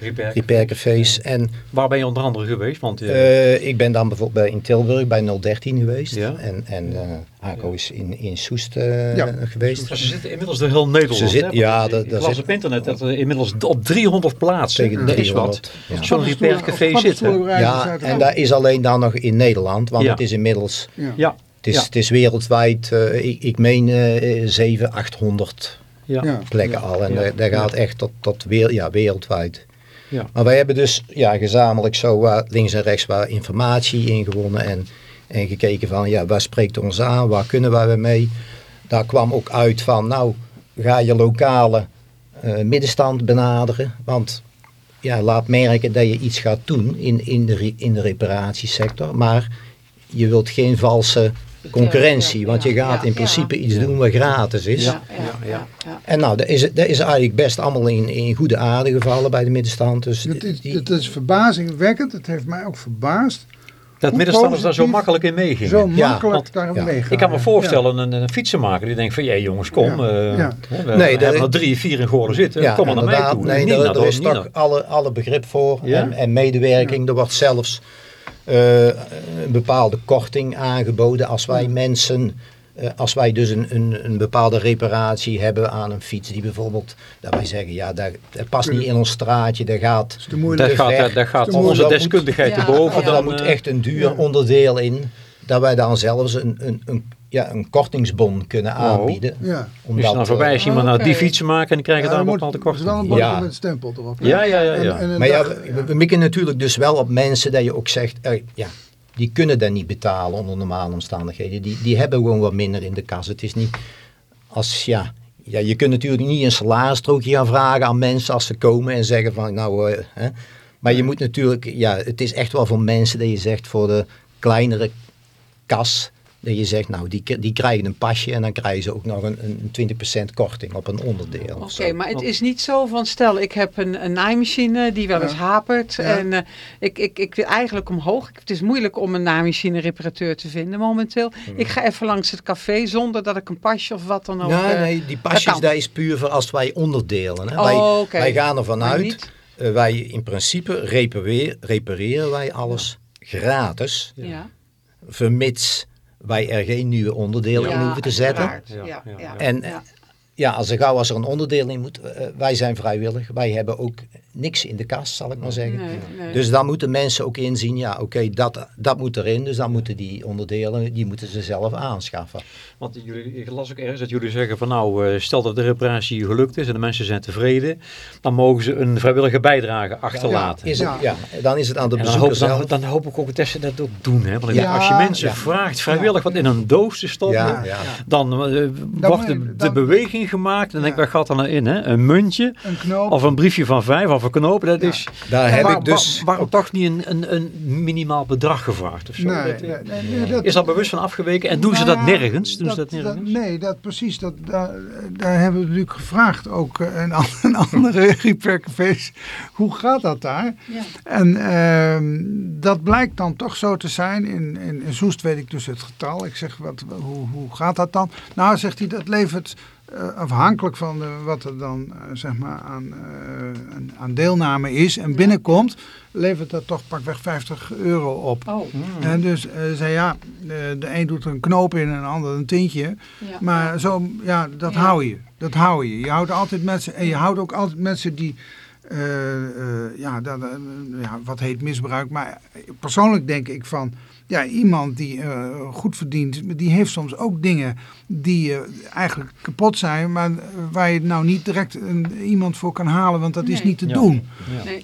Speaker 1: Repair.
Speaker 3: En
Speaker 1: Waar ben je onder andere geweest? Want eh,
Speaker 3: ik ben dan bijvoorbeeld bij, in Tilburg bij 013 geweest.
Speaker 1: Ja.
Speaker 3: En, en eh is in, in Soest eh,
Speaker 5: Ja.
Speaker 3: geweest.
Speaker 1: ze zitten inmiddels door heel Nederland.
Speaker 3: Ze zit- ja,
Speaker 1: ik-
Speaker 3: dat-
Speaker 1: ik
Speaker 3: dat
Speaker 1: las
Speaker 3: zit-
Speaker 1: op internet dat er inmiddels op 300 plaatsen,
Speaker 3: Tegen
Speaker 1: is wat,
Speaker 3: 300, ja.
Speaker 1: zo'n repaircafé zit.
Speaker 3: Ja, en dat is alleen dan nog in Nederland, want
Speaker 1: Ja.
Speaker 3: het is inmiddels,
Speaker 5: Ja.
Speaker 1: Ja,
Speaker 3: het is,
Speaker 1: Ja.
Speaker 3: het is wereldwijd, eh, ik, ik meen eh 700, 800
Speaker 1: ja.
Speaker 5: Ja.
Speaker 3: plekken al. En
Speaker 1: Ja.
Speaker 3: dat, dat gaat echt tot, tot weer, ja, wereldwijd.
Speaker 1: Ja.
Speaker 3: Maar wij hebben dus ja, gezamenlijk zo links en rechts wat informatie ingewonnen en, en gekeken van ja, waar spreekt ons aan, waar kunnen wij mee. Daar kwam ook uit van nou, ga je lokale eh, middenstand benaderen, want ja, laat merken dat je iets gaat doen in, in, de, in de reparatiesector, maar je wilt geen valse concurrentie,
Speaker 4: Ja,
Speaker 3: want je
Speaker 4: ja,
Speaker 3: gaat
Speaker 4: ja,
Speaker 3: in principe
Speaker 4: ja.
Speaker 3: iets doen wat gratis is.
Speaker 4: ja, ja,
Speaker 1: ja.
Speaker 4: ja, ja.
Speaker 3: En nou, dat is, dat is eigenlijk best allemaal in, in goede aarde gevallen bij de middenstand. Dus
Speaker 5: Het is,
Speaker 3: die-
Speaker 5: het is verbazingwekkend. Het heeft mij ook verbaasd.
Speaker 1: Dat middenstanders daar zo makkelijk in meegingen.
Speaker 5: Zo
Speaker 3: Ja,
Speaker 5: makkelijk
Speaker 1: want-
Speaker 5: daarom
Speaker 3: ja.
Speaker 5: meegaan.
Speaker 1: Ik kan me
Speaker 5: Ja.
Speaker 1: voorstellen, een, een fietsenmaker die denkt van, jee jongens, kom.
Speaker 5: Ja.
Speaker 1: eh,
Speaker 5: Ja.
Speaker 1: hè, we
Speaker 3: Nee,
Speaker 1: hebben er drie, vier in Goorlen zitten.
Speaker 3: ja,
Speaker 1: kom maar naar mij toe.
Speaker 3: Nee, er, er is toch alle, alle begrip voor
Speaker 1: Ja?
Speaker 3: en, en medewerking. Er wordt zelfs eh, een bepaalde korting aangeboden als wij mensen... eh, als wij dus een, een, een bepaalde reparatie hebben aan een fiets die bijvoorbeeld, dat wij zeggen, ja, dat, dat past niet in ons straatje, dat gaat
Speaker 5: Dat is te moeilijk.
Speaker 1: Dat
Speaker 3: te
Speaker 1: gaat,
Speaker 3: ver.
Speaker 1: dat, gaat onze deskundigheid
Speaker 4: Ja,
Speaker 1: te boven.
Speaker 4: Ja.
Speaker 3: daar
Speaker 1: dan,
Speaker 3: moet
Speaker 1: eh,
Speaker 3: echt een duur
Speaker 5: Ja.
Speaker 3: onderdeel in, dat wij dan zelfs een, een, een, ja, een kortingsbon kunnen aanbieden.
Speaker 5: Ja.
Speaker 3: Omdat,
Speaker 1: Dus dan voorbij
Speaker 3: eh,
Speaker 1: als iemand nou die fietsen maken en die krijgen
Speaker 5: Ja,
Speaker 1: daar
Speaker 5: er
Speaker 1: een bepaalde
Speaker 5: er is wel een
Speaker 1: korting.
Speaker 3: Ja.
Speaker 5: met stempel erop.
Speaker 1: Ja, ja, ja. ja.
Speaker 5: En, en een
Speaker 3: Maar ja, we, we mikken natuurlijk dus wel op mensen dat je ook zegt, eh, ja, die kunnen dat niet betalen onder normale omstandigheden. Die, die hebben gewoon wat minder in de kas. Het is niet als, ja, ja, je kunt natuurlijk niet een salarisstrookje gaan vragen aan mensen als ze komen en zeggen van, nou, eh, hè. Maar je moet natuurlijk, ja, het is echt wel voor mensen dat je zegt voor de kleinere kas, Dat je zegt, nou, die, die krijgen een pasje en dan krijgen ze ook nog een, een 20% korting op een onderdeel.
Speaker 4: Oké, maar het is niet zo van, stel ik heb een, een naaimachine die wel eens
Speaker 5: Ja.
Speaker 4: hapert.
Speaker 5: Ja.
Speaker 4: En eh, ik, ik, ik wil eigenlijk omhoog. Het is moeilijk om een naaimachine reparateur te vinden momenteel. Ik ga even langs het café zonder dat ik een pasje of wat dan ook...
Speaker 3: Nee,
Speaker 4: eh,
Speaker 3: nee, die pasjes, dat is puur voor als wij onderdelen. Hè.
Speaker 4: Oh,
Speaker 3: wij,
Speaker 4: oké.
Speaker 3: wij gaan ervan uit, eh, wij in principe repareer, repareren wij alles gratis,
Speaker 4: Ja,
Speaker 3: vermits wij er geen nieuwe onderdelen in hoeven te zetten. En
Speaker 4: ja.
Speaker 3: ja, als er gauw als er een onderdeel in moet, eh, wij zijn vrijwillig. Wij hebben ook niks in de kast, zal ik maar zeggen.
Speaker 4: Nee, nee.
Speaker 3: Dus dan moeten mensen ook inzien, ja oké, dat, dat moet erin. Dus dan moeten die onderdelen, die moeten ze zelf aanschaffen.
Speaker 1: Want jullie, ik las ook ergens dat jullie zeggen van nou, eh, stel dat de reparatie gelukt is en de mensen zijn tevreden, dan mogen ze een vrijwillige bijdrage achterlaten.
Speaker 3: Is het,
Speaker 5: Ja.
Speaker 3: ja. dan is het aan de
Speaker 1: en dan
Speaker 3: bezoeker
Speaker 1: hoop, dan,
Speaker 3: zelf.
Speaker 1: dan hoop ik ook dat ze dat ook doen. Hè? Want
Speaker 5: Ja,
Speaker 1: als je mensen
Speaker 3: ja.
Speaker 1: vraagt vrijwillig wat in een doos te stoppen,
Speaker 3: Ja, ja.
Speaker 1: dan eh, wordt de, beweging gemaakt. En dan denk ik,
Speaker 5: Ja.
Speaker 1: wat gaat er nou in? Hè? Een muntje
Speaker 5: Een knoop.
Speaker 1: of een briefje van vijf of een knoop. Dat
Speaker 5: Ja.
Speaker 1: is,
Speaker 3: Daar heb
Speaker 1: Waar-
Speaker 3: ik dus...
Speaker 1: waar- waarom toch niet een, een, een minimaal bedrag gevraagd of zo?
Speaker 5: Nee,
Speaker 1: Dat-
Speaker 5: nee, nee, nee, dat-
Speaker 1: is dat bewust van afgeweken? En doen ze
Speaker 5: Nou
Speaker 1: dat nergens? Doen ze dat nergens?
Speaker 5: nee, dat precies. Dat, daar, daar hebben we natuurlijk gevraagd, ook eh, an- in andere repaircafés. Hoe gaat dat daar?
Speaker 4: Ja.
Speaker 5: En ehm, dat blijkt dan toch zo te zijn. In, in, in Soest weet ik dus het getal. Ik zeg, wat, hoe, hoe gaat dat dan? Nou, zegt hij, dat levert eh, afhankelijk van de, wat er dan eh, zeg maar aan, eh, aan- aan deelname is en binnenkomt, levert dat toch pakweg 50 euro op.
Speaker 4: Oh,
Speaker 5: En dus eh, zei ja, de, de een doet er een knoop in en de ander een tintje.
Speaker 4: ja.
Speaker 5: Maar zo, ja, dat
Speaker 4: Ja.
Speaker 5: hou je. Dat hou je. Je houdt altijd mensen, en je houdt ook altijd mensen die, eh, eh, ja, dat, ja, wat heet misbruik. Maar persoonlijk denk ik van, ja, iemand die eh, goed verdient, die heeft soms ook dingen die eh, eigenlijk kapot zijn, maar waar je nou niet direct een, iemand voor kan halen, want dat is niet te
Speaker 1: Ja.
Speaker 5: doen.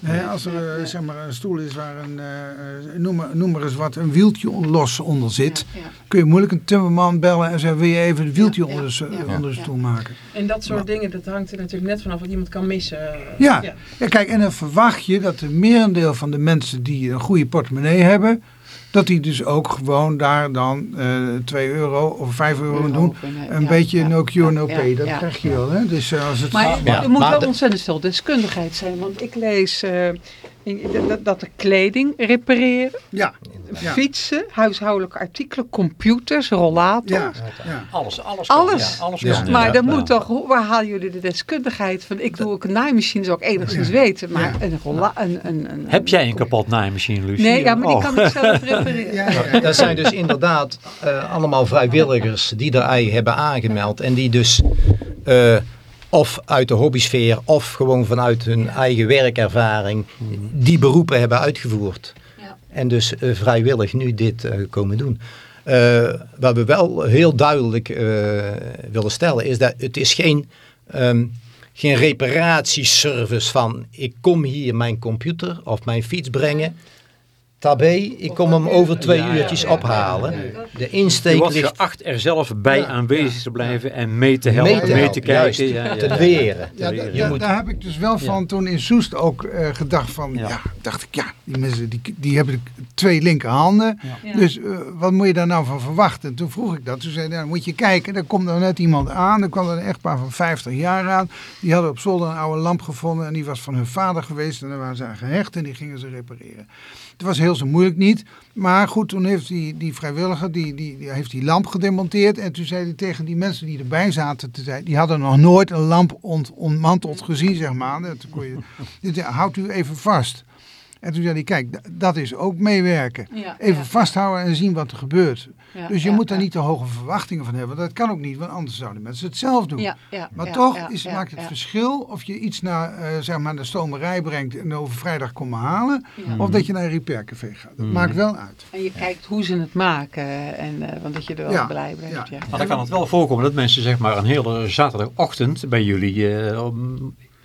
Speaker 4: Nee.
Speaker 5: Als er eh, zeg maar, een stoel is waar een, eh, eh, noem, maar, noem maar eens wat, een wieltje los onder zit,
Speaker 4: Ja, ja.
Speaker 5: kun je moeilijk een timmerman bellen en zeggen, wil je even het wieltje
Speaker 4: Ja,
Speaker 5: onder, de, stoel maken?
Speaker 2: En dat soort dingen, dat hangt er natuurlijk net vanaf wat iemand kan missen.
Speaker 5: Ja. Ja, kijk, en dan verwacht je dat de merendeel van de mensen die een goede portemonnee hebben, dat die dus ook gewoon daar dan eh 2 euro of 5 euro in doen. Een
Speaker 4: Ja,
Speaker 5: beetje
Speaker 4: ja,
Speaker 5: no cure, no
Speaker 4: ja,
Speaker 5: pay. Dat
Speaker 4: ja,
Speaker 5: krijg je
Speaker 4: ja.
Speaker 5: wel. Hè? Dus eh, als het...
Speaker 4: Maar
Speaker 3: Ja,
Speaker 4: er moet
Speaker 3: maar
Speaker 4: wel ontzettend veel deskundigheid zijn. Want ik lees eh, dat, dat de kleding repareren,
Speaker 5: ja, ja,
Speaker 4: fietsen, huishoudelijke artikelen, computers, rollators.
Speaker 5: ja, ja.
Speaker 1: Alles, alles kan.
Speaker 4: Alles.
Speaker 1: Ja, alles
Speaker 3: Ja.
Speaker 1: kan.
Speaker 4: Maar dan
Speaker 3: ja.
Speaker 4: moet toch, waar halen jullie de deskundigheid van? Ik doe ook een naaimachine, zou ik enigszins weten. Maar
Speaker 5: Ja.
Speaker 4: een rolla, een, een, een,
Speaker 1: Heb jij een kapot naaimachine, Lucie?
Speaker 4: Nee, ja, maar die
Speaker 1: Oh.
Speaker 4: kan ik zelf repareren.
Speaker 5: Ja, ja, ja.
Speaker 3: Dat zijn dus inderdaad eh, allemaal vrijwilligers die er ei hebben aangemeld. En die dus eh, of uit de hobbysfeer of gewoon vanuit hun eigen werkervaring die beroepen hebben uitgevoerd.
Speaker 4: Ja.
Speaker 3: En dus eh, vrijwillig nu dit eh, komen doen. Eh, wat we wel heel duidelijk eh, willen stellen is dat het is geen, ehm, geen reparatieservice van ik kom hier mijn computer of mijn fiets brengen. Tabé, ik kom hem over twee
Speaker 1: Ja, ja,
Speaker 3: uurtjes
Speaker 1: ja, ja,
Speaker 3: ophalen.
Speaker 1: ja, ja.
Speaker 3: De
Speaker 1: Je
Speaker 3: insteek
Speaker 1: wordt
Speaker 3: ligt
Speaker 1: geacht er zelf bij
Speaker 5: Ja,
Speaker 1: aanwezig te blijven en mee te helpen,
Speaker 3: mee te,
Speaker 1: mee
Speaker 3: helpen,
Speaker 1: te kijken.
Speaker 3: juist,
Speaker 1: Ja, ja,
Speaker 3: te
Speaker 1: ja.
Speaker 5: Ja,
Speaker 1: leren.
Speaker 3: moet-
Speaker 5: daar heb ik dus wel van toen in Soest ook eh, gedacht van,
Speaker 1: Ja.
Speaker 5: ja. dacht ik, ja, die mensen die, die hebben twee linkerhanden.
Speaker 4: Ja.
Speaker 5: Dus eh, wat moet je daar nou van verwachten? Toen vroeg ik dat. Toen zei hij, nou, moet je kijken, er komt er net iemand aan. Er kwam er een echtpaar van 50 jaar aan. Die hadden op zolder een oude lamp gevonden en die was van hun vader geweest. En daar waren ze aan gehecht en die gingen ze repareren. Het was heel zo moeilijk niet. Maar goed, toen heeft die, die vrijwilliger, die, die, die heeft die lamp gedemonteerd. En toen zei hij tegen die mensen die erbij zaten, te zijn, die hadden nog nooit een lamp ont, ontmanteld gezien, zeg maar. Toen kon je, houdt u even vast. En toen zei hij, kijk, dat is ook meewerken.
Speaker 4: Ja,
Speaker 5: Even
Speaker 4: ja,
Speaker 5: vasthouden en zien wat er gebeurt.
Speaker 4: ja,
Speaker 5: dus je
Speaker 4: ja,
Speaker 5: moet daar
Speaker 4: ja.
Speaker 5: niet te hoge verwachtingen van hebben. Dat kan ook niet, want anders zouden mensen het zelf doen.
Speaker 4: Ja, ja,
Speaker 5: Maar
Speaker 4: ja,
Speaker 5: toch
Speaker 4: ja,
Speaker 5: is,
Speaker 4: ja,
Speaker 5: maakt het
Speaker 4: ja.
Speaker 5: verschil of je iets naar, eh, zeg maar, de stomerij brengt en over vrijdag komen halen.
Speaker 4: Ja.
Speaker 5: Of dat je naar een repaircafé gaat. Dat maakt wel uit.
Speaker 4: En je kijkt hoe ze het maken, en, eh, want dat je er wel
Speaker 5: Ja,
Speaker 4: blij blijft. Ja.
Speaker 5: ja.
Speaker 1: Maar dan kan het wel voorkomen dat mensen zeg maar een hele zaterdagochtend bij jullie eh,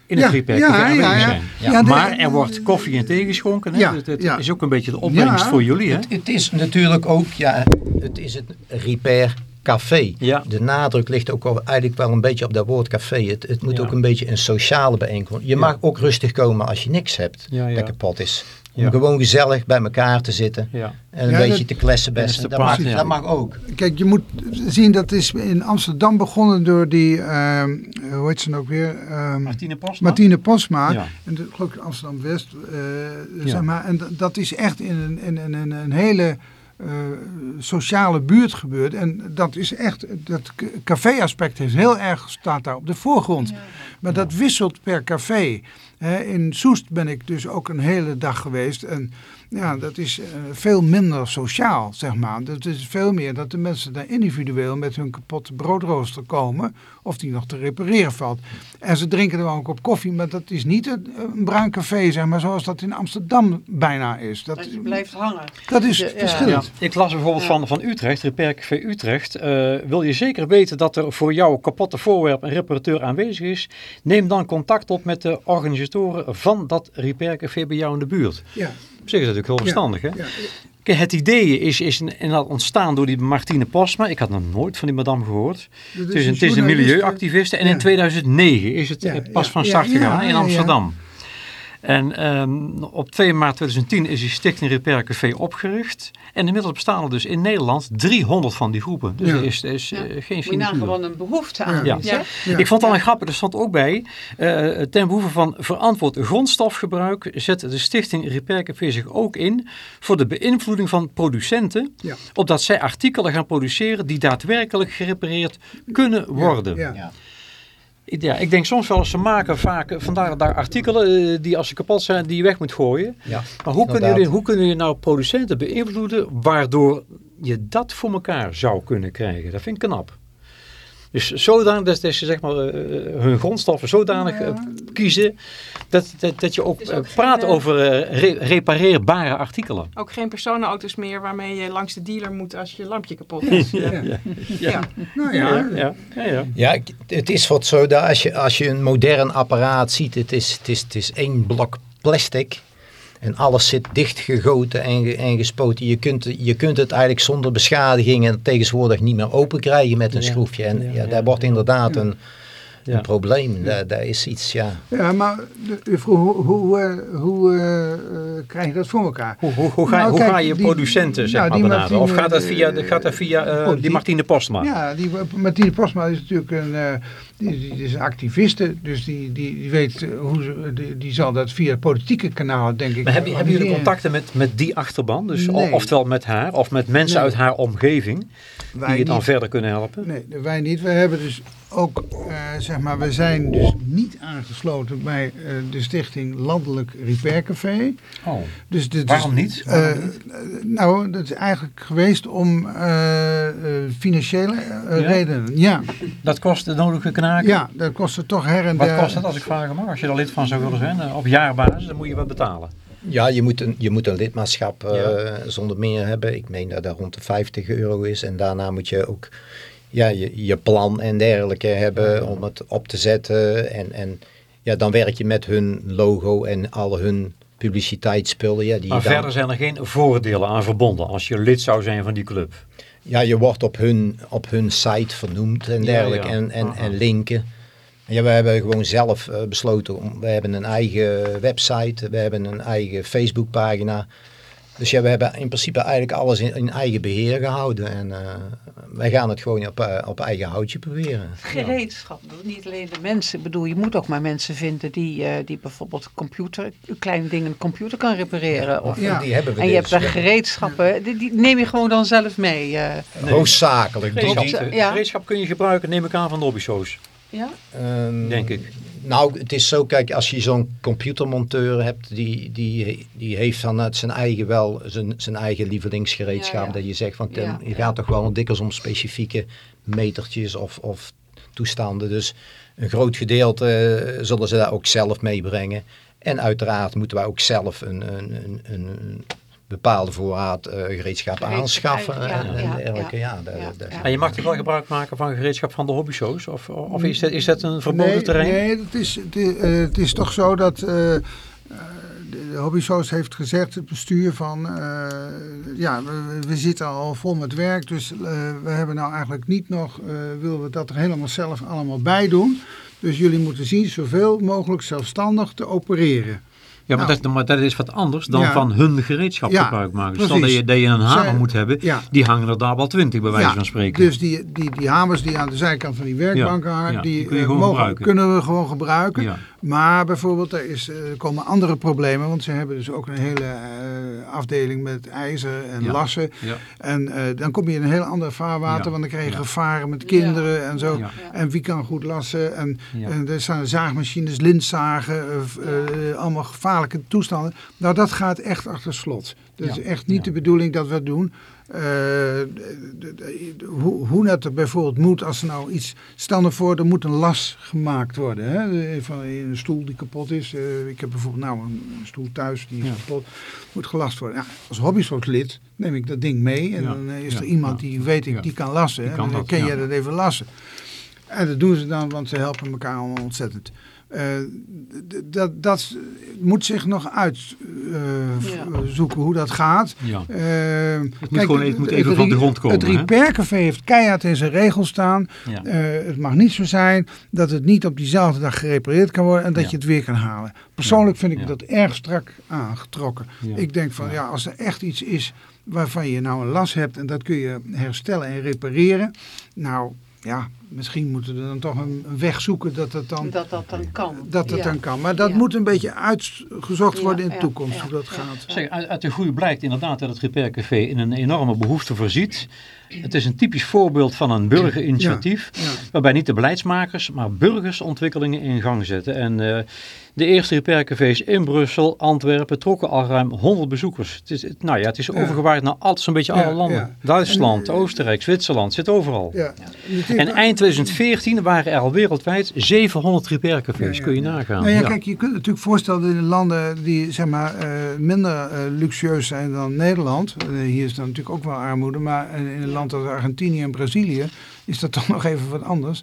Speaker 1: in het
Speaker 5: Ja,
Speaker 1: repaircafé
Speaker 5: ja,
Speaker 1: aanwezig
Speaker 5: ja, ja.
Speaker 1: zijn.
Speaker 5: Ja, de-
Speaker 1: maar er wordt koffie en thee geschonken. Hè?
Speaker 5: Ja,
Speaker 1: het het
Speaker 5: ja.
Speaker 1: is ook een beetje de opbrengst
Speaker 5: Ja.
Speaker 1: voor jullie. Hè?
Speaker 3: Het, het is natuurlijk ook, ja, het is het repair café.
Speaker 1: Ja.
Speaker 3: De nadruk ligt ook wel, eigenlijk wel een beetje op dat woord café. Het, het moet
Speaker 1: Ja.
Speaker 3: ook een beetje een sociale bijeenkomst. Je mag ook rustig komen als je niks hebt
Speaker 1: Ja, ja.
Speaker 3: dat kapot is. Om
Speaker 1: Ja.
Speaker 3: gewoon gezellig bij elkaar te zitten.
Speaker 1: Ja.
Speaker 3: En een
Speaker 5: Ja,
Speaker 3: beetje
Speaker 5: dat-
Speaker 3: te klessen
Speaker 1: te
Speaker 3: Dat, mag, dat mag ook.
Speaker 5: Kijk, je moet zien dat is in Amsterdam begonnen door die, ehm, hoe heet ze nou ook weer? Ehm,
Speaker 1: Martine Postma?
Speaker 5: Martine Posma.
Speaker 1: Ja.
Speaker 5: En dat geloof ik Amsterdam West. eh,
Speaker 1: Ja.
Speaker 5: zeg maar, en dat- is echt in een, in, een- in een hele eh, sociale buurt gebeurd. En dat is echt, dat café-aspect is heel erg, staat daar op de voorgrond. Maar dat wisselt per café. In Soest ben ik dus ook een hele dag geweest. En ja, dat is eh, veel minder sociaal, zeg maar. Dat is veel meer dat de mensen daar individueel met hun kapotte broodrooster komen. Of die nog te repareren valt. En ze drinken er wel een kop koffie, maar dat is niet een, een bruin café, zeg maar, zoals dat in Amsterdam bijna is. Dat,
Speaker 4: Dat je blijft hangen.
Speaker 5: dat is
Speaker 4: Ja, ja.
Speaker 5: verschillend.
Speaker 1: Ik las bijvoorbeeld van, van Utrecht, Repair Café Utrecht. Eh, wil je zeker weten dat er voor jouw kapotte voorwerp een reparateur aanwezig is? Neem dan contact op met de organisatoren van dat Repair Café bij jou in de buurt.
Speaker 5: Ja.
Speaker 1: Op zich is dat natuurlijk heel verstandig, hè?
Speaker 5: Ja.
Speaker 1: Kijk, het idee is, is inderdaad ontstaan door die Martine Posma. Ik had nog nooit van die madame gehoord.
Speaker 5: Dat
Speaker 1: Het is een, milieuactiviste. En in 2009 is het eh, pas van start gegaan in. Amsterdam. En ehm, op 2 maart 2010 is die Stichting Repair Café opgericht. En inmiddels bestaan er dus in Nederland 300 van die groepen. Dus
Speaker 5: Ja.
Speaker 1: er is, er is
Speaker 4: Ja.
Speaker 1: eh, geen
Speaker 4: Moet je nou gewoon een behoefte aan.
Speaker 5: Ja.
Speaker 1: Ja.
Speaker 4: hè?
Speaker 5: Ja.
Speaker 1: Ik vond het al een grappig, er stond ook bij, eh, ten behoeve van verantwoord grondstofgebruik zet de stichting Repair Café zich ook in voor de beïnvloeding van producenten,
Speaker 5: Ja.
Speaker 1: opdat zij artikelen gaan produceren die daadwerkelijk gerepareerd kunnen worden.
Speaker 5: Ja.
Speaker 3: Ja.
Speaker 1: Ik- denk soms wel eens, ze maken vaak vandaar daar artikelen eh, die als ze kapot zijn, die je weg moet gooien.
Speaker 3: Ja,
Speaker 1: Maar hoe kunnen, jullie, hoe kunnen jullie nou producenten beïnvloeden waardoor je dat voor elkaar zou kunnen krijgen? Dat vind ik knap. Dus zodanig dat, dat ze zeg maar, eh, hun grondstoffen zodanig eh, kiezen dat, dat, dat je ook, eh, praat
Speaker 2: eh,
Speaker 1: over eh, re- repareerbare artikelen.
Speaker 2: Ook geen personenauto's meer waarmee je langs de dealer moet als je lampje kapot is. Ja.
Speaker 1: Ja.
Speaker 2: Ja.
Speaker 5: Nou ja,
Speaker 1: Ja, ja, ja, ja.
Speaker 3: Ja, ik- het is wat zo dat als je, als je een modern apparaat ziet, het is, het is, het is één blok plastic en alles zit dichtgegoten en, en gespoten. Je kunt, je kunt het eigenlijk zonder beschadigingen tegenwoordig niet meer open krijgen met een
Speaker 1: Ja.
Speaker 3: schroefje. En
Speaker 1: Ja,
Speaker 3: ja,
Speaker 1: ja,
Speaker 3: daar wordt inderdaad een,
Speaker 1: Ja.
Speaker 3: een probleem. Daar, daar is iets, ja.
Speaker 5: ja, maar u vroeg hoe, hoe, eh, hoe eh, eh, krijg je dat voor elkaar?
Speaker 1: Hoe, hoe, hoe, ga,
Speaker 5: Nou,
Speaker 1: hoe
Speaker 5: kijk,
Speaker 1: ga je
Speaker 5: die-
Speaker 1: producenten zeg
Speaker 5: nou,
Speaker 1: maar, benaderen? Of gaat dat via, gaat dat via eh,
Speaker 5: politiek.
Speaker 1: die Martine Postma?
Speaker 5: Ja, die, Martine Posma is natuurlijk een, eh, die, is een activiste, dus die, die, die weet eh, hoe ze, die, die zal dat via politieke kanalen, denk ik.
Speaker 1: Maar hebben, hebben jullie contacten met, met die achterban? Dus
Speaker 5: Nee.
Speaker 1: oftewel met haar of met mensen
Speaker 5: Nee.
Speaker 1: uit haar omgeving
Speaker 5: Wij
Speaker 1: die je dan
Speaker 5: niet.
Speaker 1: verder kunnen helpen?
Speaker 5: Nee, wij niet. We hebben dus ook, eh, zeg maar, we zijn dus niet aangesloten bij eh, de stichting Landelijk Repair Café.
Speaker 1: Oh.
Speaker 5: Dus dit
Speaker 1: Waarom
Speaker 5: is,
Speaker 1: niet?
Speaker 5: eh, nou, dat is eigenlijk geweest om eh, eh, financiële
Speaker 1: Ja?
Speaker 5: redenen. Ja,
Speaker 1: Dat kost de nodige knaken?
Speaker 5: ja, dat kost het toch her en
Speaker 1: Wat kost dat als ik vragen mag? Als je er lid van zou willen zijn, op jaarbasis, dan moet je wat betalen.
Speaker 3: Ja, je moet een, je moet een lidmaatschap eh,
Speaker 1: Ja.
Speaker 3: zonder meer hebben. Ik meen dat dat rond de 50 euro is. En daarna moet je ook ja, je, je plan en dergelijke hebben om het op te zetten. En, en ja, dan werk je met hun logo en al hun publiciteitsspullen. Ja, die
Speaker 1: Maar
Speaker 3: dan-
Speaker 1: verder zijn er geen voordelen aan verbonden als je lid zou zijn van die club.
Speaker 3: Ja, je wordt op hun, op hun site vernoemd en dergelijke.
Speaker 1: ja.
Speaker 3: En, en, en linken. Ja, we hebben gewoon zelf eh, besloten. Om, we hebben een eigen website. We hebben een eigen Facebookpagina. Dus ja, we hebben in principe eigenlijk alles in, in eigen beheer gehouden. En eh, wij gaan het gewoon op, eh, op eigen houtje proberen.
Speaker 4: Gereedschap, niet alleen de mensen. Ik bedoel, je moet ook maar mensen vinden die, eh, die bijvoorbeeld computer, kleine dingen, een computer kan repareren. Of,
Speaker 5: Ja.
Speaker 3: Die hebben we
Speaker 4: En je hebt
Speaker 3: dus.
Speaker 4: daar gereedschappen, die, die neem je gewoon dan zelf mee. eh.
Speaker 3: Hoofdzakelijk.
Speaker 1: Gereedschap,
Speaker 3: Die-
Speaker 4: Ja.
Speaker 1: gereedschap kun je gebruiken, neem ik aan, van de hobbyshow's.
Speaker 4: ja?
Speaker 3: Ehm,
Speaker 1: Denk ik.
Speaker 3: Nou, het is zo, kijk, als je zo'n computermonteur hebt, die, die, die heeft vanuit zijn eigen wel zijn, zijn eigen lievelingsgereedschap.
Speaker 4: Ja, ja.
Speaker 3: Dat je zegt van,
Speaker 4: Ja,
Speaker 3: je gaat toch wel dikwijls om specifieke metertjes of, of toestanden. Dus een groot gedeelte eh, zullen ze daar ook zelf meebrengen. En uiteraard moeten wij ook zelf een, een, een, een bepaalde voorraad eh, gereedschap
Speaker 4: Gereedschap,
Speaker 3: aanschaffen. en,
Speaker 1: je mag toch wel gebruik maken van gereedschap van de hobbyshow's? Of, of is, dat, is dat een verboden
Speaker 5: nee,
Speaker 1: terrein?
Speaker 5: Nee, het is, het, is, eh, het is toch zo dat eh, eh, de, de Hobbysoos heeft gezegd, het bestuur van, eh, ja, we, we zitten al vol met werk, dus eh, we hebben nou eigenlijk niet nog, eh, willen we dat er helemaal zelf allemaal bij doen. Dus jullie moeten zien zoveel mogelijk zelfstandig te opereren.
Speaker 1: Ja, maar,
Speaker 5: Nou.
Speaker 1: dat, maar dat is wat anders dan
Speaker 5: Ja.
Speaker 1: van hun gereedschap
Speaker 5: Ja,
Speaker 1: gebruik maken. Stel dat je, dat je een hamer
Speaker 5: Zij-
Speaker 1: moet hebben,
Speaker 5: ja.
Speaker 1: die hangen er daar wel twintig bij wijze van spreken.
Speaker 5: Dus die, die, die hamers die aan de zijkant van die werkbanken hangen,
Speaker 1: die
Speaker 5: eh, mogen,
Speaker 1: gebruiken.
Speaker 5: kunnen we gewoon gebruiken. Maar bijvoorbeeld, er, is, eh, er komen andere problemen, want ze hebben dus ook een hele eh, afdeling met ijzer en
Speaker 1: Ja.
Speaker 5: lassen.
Speaker 1: Ja.
Speaker 5: En eh, dan kom je in een heel ander vaarwater,
Speaker 1: Ja.
Speaker 5: want dan krijg je
Speaker 1: Ja.
Speaker 5: gevaren met kinderen en zo.
Speaker 1: Ja.
Speaker 5: En wie kan goed lassen? En,
Speaker 1: Ja.
Speaker 5: en er staan zaagmachines, lintzagen, allemaal gevaarlijke toestanden. Nou, dat gaat echt achter slot. Dat
Speaker 1: Ja.
Speaker 5: is echt niet
Speaker 1: Ja.
Speaker 5: de bedoeling dat we het doen. Eh, hoe, hoe dat er bijvoorbeeld moet, als er nou iets, stel nou voor, er moet een las gemaakt worden. Hè? Van een stoel die kapot is. Eh, ik heb bijvoorbeeld nou een stoel thuis die is
Speaker 1: Ja.
Speaker 5: kapot, moet gelast worden. Ja, als hobbysportlid neem ik dat ding mee en
Speaker 1: Ja.
Speaker 5: dan is er iemand die weet ik, die kan lassen.
Speaker 1: Die kan
Speaker 5: dan
Speaker 1: dat,
Speaker 5: kan
Speaker 1: ja.
Speaker 5: jij dat even lassen. En dat doen ze dan, want ze helpen elkaar allemaal ontzettend. Eh, dat, dat moet zich nog uitzoeken hoe dat gaat.
Speaker 1: Ja.
Speaker 5: Eh,
Speaker 1: moet gewoon- het moet even van de grond komen,
Speaker 5: Het
Speaker 1: hè?
Speaker 5: Repair Café heeft keihard in zijn regels staan.
Speaker 1: Ja.
Speaker 5: Eh, het mag niet zo zijn dat het niet op diezelfde dag gerepareerd kan worden en dat
Speaker 1: Ja.
Speaker 5: je het weer kan halen. Persoonlijk vind ik
Speaker 1: Ja.
Speaker 5: dat erg strak aangetrokken.
Speaker 1: Ja.
Speaker 5: Ik denk van ja, als er echt iets is waarvan je nou een las hebt en dat kun je herstellen en repareren. Nou ja, misschien moeten we dan toch een, een weg zoeken dat het dan,
Speaker 4: Dat dat dan kan.
Speaker 5: dat het
Speaker 4: Ja.
Speaker 5: dan kan. Maar dat
Speaker 4: Ja.
Speaker 5: moet een beetje uitgezocht
Speaker 4: Ja,
Speaker 5: worden in de
Speaker 4: ja,
Speaker 5: toekomst
Speaker 4: ja,
Speaker 5: hoe dat
Speaker 4: ja.
Speaker 5: gaat.
Speaker 1: Zeg, uit, uit de groei blijkt inderdaad dat het Repair Café in een enorme behoefte voorziet. Het is een typisch voorbeeld van een burgerinitiatief,
Speaker 5: Ja, ja.
Speaker 1: waarbij niet de beleidsmakers, maar burgers ontwikkelingen in gang zetten. En eh, de eerste Repair Cafés in Brussel, Antwerpen, trokken al ruim 100 bezoekers. Het is, het- nou ja, het is
Speaker 5: Ja.
Speaker 1: overgewaaid naar al- zo'n beetje
Speaker 5: Ja,
Speaker 1: alle landen.
Speaker 5: ja.
Speaker 1: Duitsland,
Speaker 5: En, eh,
Speaker 1: Oostenrijk, Zwitserland, zit overal.
Speaker 5: Ja.
Speaker 1: En eind 2014 waren er al wereldwijd 700 Repair Cafés,
Speaker 5: Ja, ja,
Speaker 1: kun je nagaan.
Speaker 5: Nou ja, kijk, je kunt natuurlijk voorstellen dat in landen die zeg maar, eh, minder eh, luxueus zijn dan Nederland. eh, hier is dan natuurlijk ook wel armoede, maar in een land als Argentinië en Brazilië is dat toch nog even wat anders.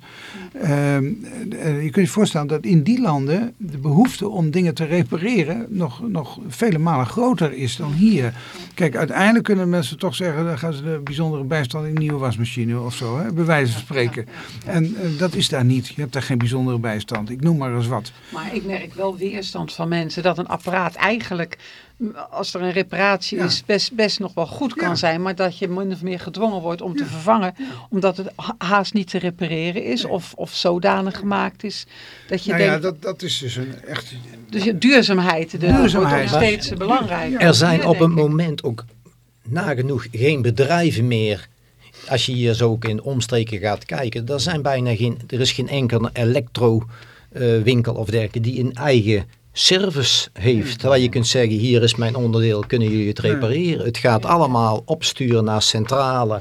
Speaker 5: Ehm, eh, je kunt je voorstellen dat in die landen de behoefte om dingen te repareren nog, nog vele malen groter is dan hier. Kijk, uiteindelijk kunnen mensen toch zeggen, dan gaan ze de bijzondere bijstand in een nieuwe wasmachine of zo, hè, bij wijze van spreken. En eh, dat is daar niet. Je hebt daar geen bijzondere bijstand. Ik noem maar eens wat.
Speaker 4: Maar ik merk wel weerstand van mensen dat een apparaat eigenlijk, als er een reparatie
Speaker 5: Ja.
Speaker 4: is, best, best nog wel goed kan
Speaker 5: Ja.
Speaker 4: zijn. Maar dat je min of meer gedwongen wordt om te vervangen. Omdat het ha- haast niet te repareren is of, of zodanig gemaakt is. Dat je
Speaker 5: Nou ja,
Speaker 4: denkt,
Speaker 5: dat, dat is dus een echt...
Speaker 4: dus je duurzaamheid, de,
Speaker 5: Duurzaamheid.
Speaker 4: wordt ook steeds belangrijker.
Speaker 3: Er zijn
Speaker 4: Ja,
Speaker 3: op
Speaker 4: ik.
Speaker 3: moment ook nagenoeg geen bedrijven meer. Als je hier zo ook in omstreken gaat kijken, er, zijn bijna geen, er is geen enkele elektro-winkel of dergelijke die een eigen service heeft. Waar je kunt zeggen, hier is mijn onderdeel, kunnen jullie het repareren? Het gaat allemaal opsturen naar centrale.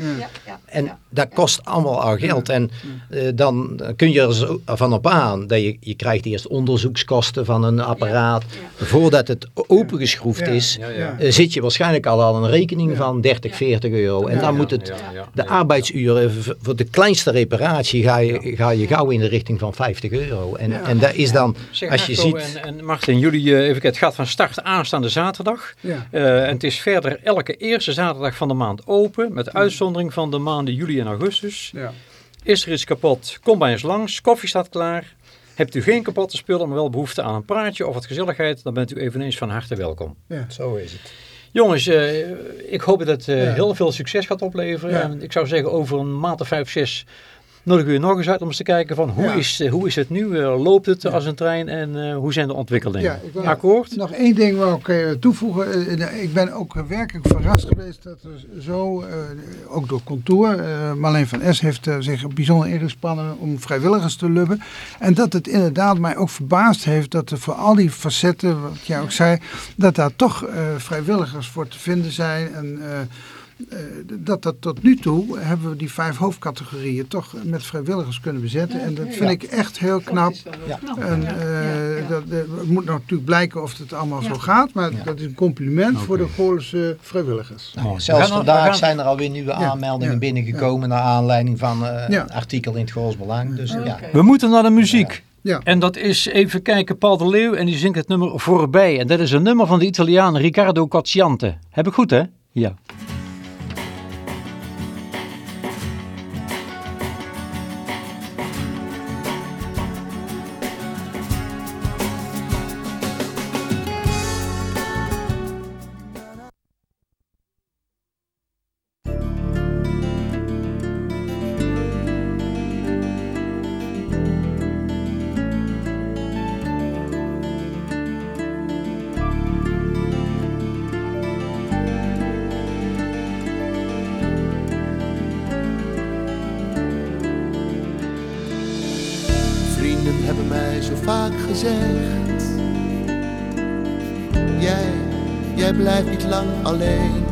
Speaker 3: En
Speaker 4: ja.
Speaker 3: dat kost allemaal al geld. En eh, dan kun je er zo van op aan dat je, je krijgt eerst onderzoekskosten van een apparaat. Voordat het opengeschroefd
Speaker 5: Ja.
Speaker 3: is,
Speaker 1: Ja, ja.
Speaker 3: eh, zit je waarschijnlijk al aan een rekening van 30, 40 euro. En dan moet het,
Speaker 1: Ja, ja,
Speaker 3: de arbeidsuren, voor de kleinste reparatie ga je, ga je gauw in de richting van 50 euro. En,
Speaker 5: Ja.
Speaker 3: en dat is dan,
Speaker 1: Zeg,
Speaker 3: als je
Speaker 1: Marco
Speaker 3: ziet...
Speaker 1: En, en Martin, jullie, eh, even het gaat van start aanstaande zaterdag.
Speaker 5: Ja.
Speaker 1: Eh, en het is verder elke eerste zaterdag van de maand open, met uitzondering van de maanden juli en augustus.
Speaker 5: Ja.
Speaker 1: Is er iets kapot, kom bij ons langs, koffie staat klaar. Hebt u geen kapotte spullen, maar wel behoefte aan een praatje of wat gezelligheid, dan bent u eveneens van harte welkom.
Speaker 5: Ja.
Speaker 3: Zo is het.
Speaker 1: Jongens, eh, ik hoop dat het eh,
Speaker 5: Ja.
Speaker 1: heel veel succes gaat opleveren.
Speaker 5: Ja.
Speaker 1: En ik zou zeggen, over een maand of vijf, zes nodig u nog eens uit om eens te kijken van hoe,
Speaker 5: Ja.
Speaker 1: is, eh, hoe is het nu? Eh, loopt het
Speaker 5: Ja.
Speaker 1: als een trein en eh, hoe zijn de ontwikkelingen?
Speaker 5: Ja,
Speaker 1: Akkoord?
Speaker 5: Nog één ding wil ik toevoegen. Ik ben ook werkelijk verrast geweest dat er zo, ook door Contour, Marleen van S heeft zich bijzonder ingespannen om vrijwilligers te lubben. En dat het inderdaad mij ook verbaasd heeft dat er voor al die facetten, wat jij ook zei, dat daar toch vrijwilligers voor te vinden zijn. En dat dat tot nu toe hebben we die vijf hoofdcategorieën toch met vrijwilligers kunnen bezetten. En dat vind ik echt heel knap. En eh, Dat, eh, het moet natuurlijk blijken of het allemaal zo gaat, maar dat is een compliment voor de Goorlense vrijwilligers.
Speaker 1: We
Speaker 3: Zelfs vandaag
Speaker 1: gaan-
Speaker 3: zijn er alweer nieuwe aanmeldingen
Speaker 5: ja,
Speaker 3: binnengekomen naar aanleiding van eh,
Speaker 5: Ja.
Speaker 3: een artikel in het Gools Belang. Dus ja.
Speaker 1: We moeten naar de muziek.
Speaker 5: Ja.
Speaker 1: En dat is, even kijken, Paul de Leeuw en die zingt het nummer Voorbij. En dat is een nummer van de Italiaan Riccardo Cacciante. Heb ik goed, hè? Ja.
Speaker 6: Mij zo vaak gezegd. Jij, jij blijft niet lang alleen.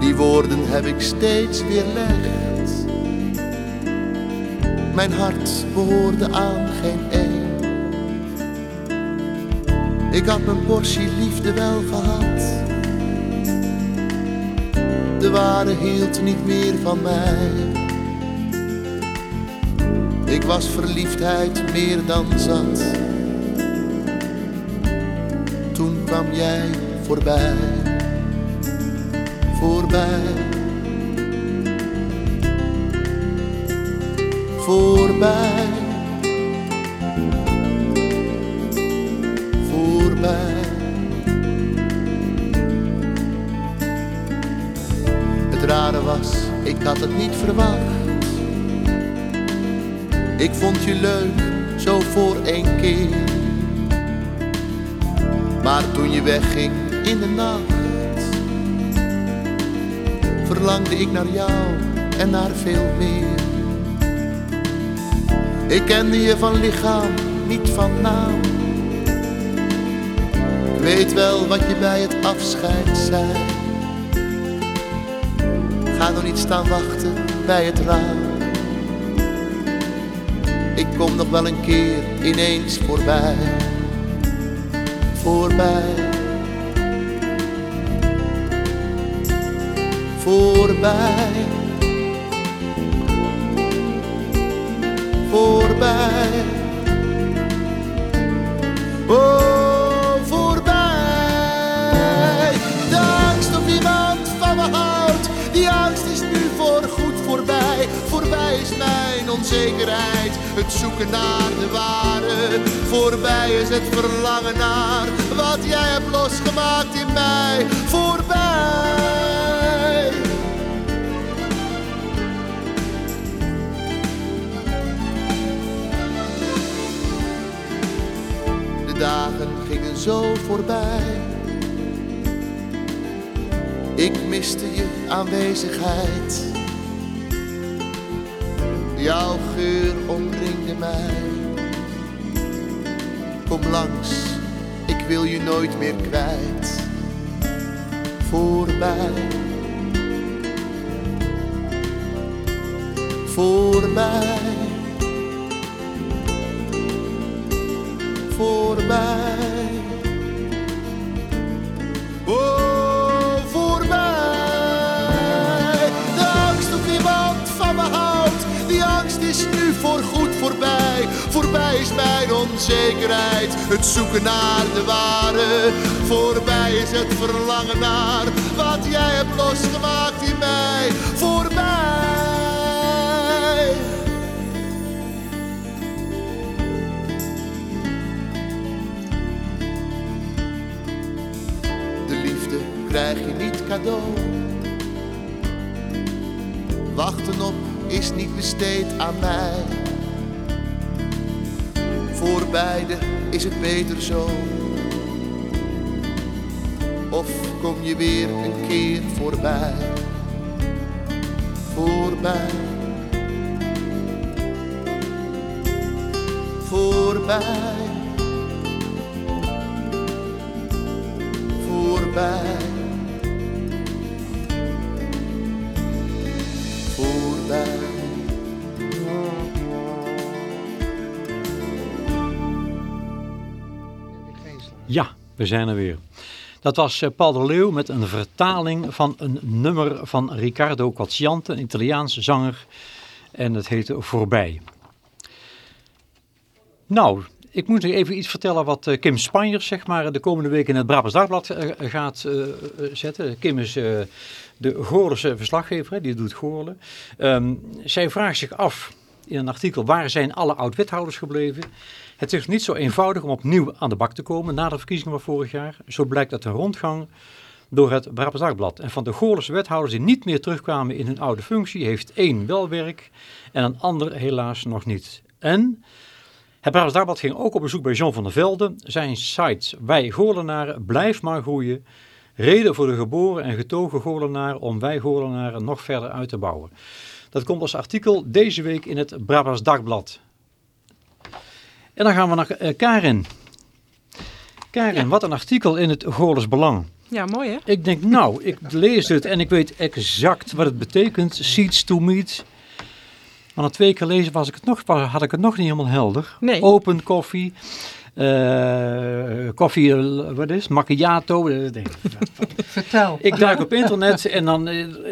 Speaker 6: Die woorden heb ik steeds weerlegd. Mijn hart behoorde aan geen één. Ik had mijn portie liefde wel gehad. De ware hield niet meer van mij. Ik was verliefdheid meer dan zat. Toen kwam jij voorbij, voorbij, voorbij, voorbij. Het rare was, ik had het niet verwacht. Ik vond je leuk, zo voor één keer. Maar toen je wegging in de nacht, verlangde ik naar jou en naar veel meer. Ik kende je van lichaam, niet van naam. Ik weet wel wat je bij het afscheid zei. Ga nog niet staan wachten bij het raam. Kom nog wel een keer ineens voorbij, voorbij, voorbij, voorbij. Oh, is mijn onzekerheid, het zoeken naar de ware. Voorbij is het verlangen naar wat jij hebt losgemaakt in mij. Voorbij. De dagen gingen zo voorbij. Ik miste je aanwezigheid. Jouw geur omringde mij. Kom langs, ik wil je nooit meer kwijt. Voorbij. Voorbij. Voorbij. Oh, Mijn onzekerheid, het zoeken naar de ware. Voorbij is het verlangen naar wat jij hebt losgemaakt in mij. Voorbij. De liefde krijg je niet cadeau. Wachten op is niet besteed aan mij. Voor beide is het beter zo. Of kom je weer een keer voorbij. Voorbij. Voorbij. Voorbij.
Speaker 1: We zijn er weer. Dat was eh, Paul de Leeuw met een vertaling van een nummer van Riccardo Cocciante, een Italiaans zanger. En het heette Voorbij. Nou, ik moet nog even iets vertellen wat eh, Kim Spanjers zeg maar, de komende week in het Brabants Dagblad eh, gaat zetten. Kim is de Goorlense verslaggever, die doet Goorlen. Ehm, zij vraagt zich af in een artikel, waar zijn alle oud-wethouders gebleven? Het is niet zo eenvoudig om opnieuw aan de bak te komen na de verkiezingen van vorig jaar. Zo blijkt uit een rondgang door het Brabants Dagblad. En van de Goorlense wethouders die niet meer terugkwamen in hun oude functie, heeft één wel werk en een ander helaas nog niet. En het Brabants Dagblad ging ook op bezoek bij John van der Velde. Zijn site Wij Goorlenaren blijft maar groeien. Reden voor de geboren en getogen Goorlenaar om Wij Goorlenaren nog verder uit te bouwen. Dat komt als artikel deze week in het Brabants Dagblad En dan gaan we naar eh, Karin. Karin, wat een artikel in het Goorles Belang.
Speaker 2: Ja, mooi hè?
Speaker 1: Ik denk, nou, ik lees het en ik weet exact wat het betekent. Seeds to meet. Maar na twee keer lezen was ik het nog, had ik het nog niet helemaal helder.
Speaker 2: Nee.
Speaker 1: Open koffie. eh, koffie, eh, wat is? Macchiato. denk ik,
Speaker 4: Vertel.
Speaker 1: ik duik op internet en dan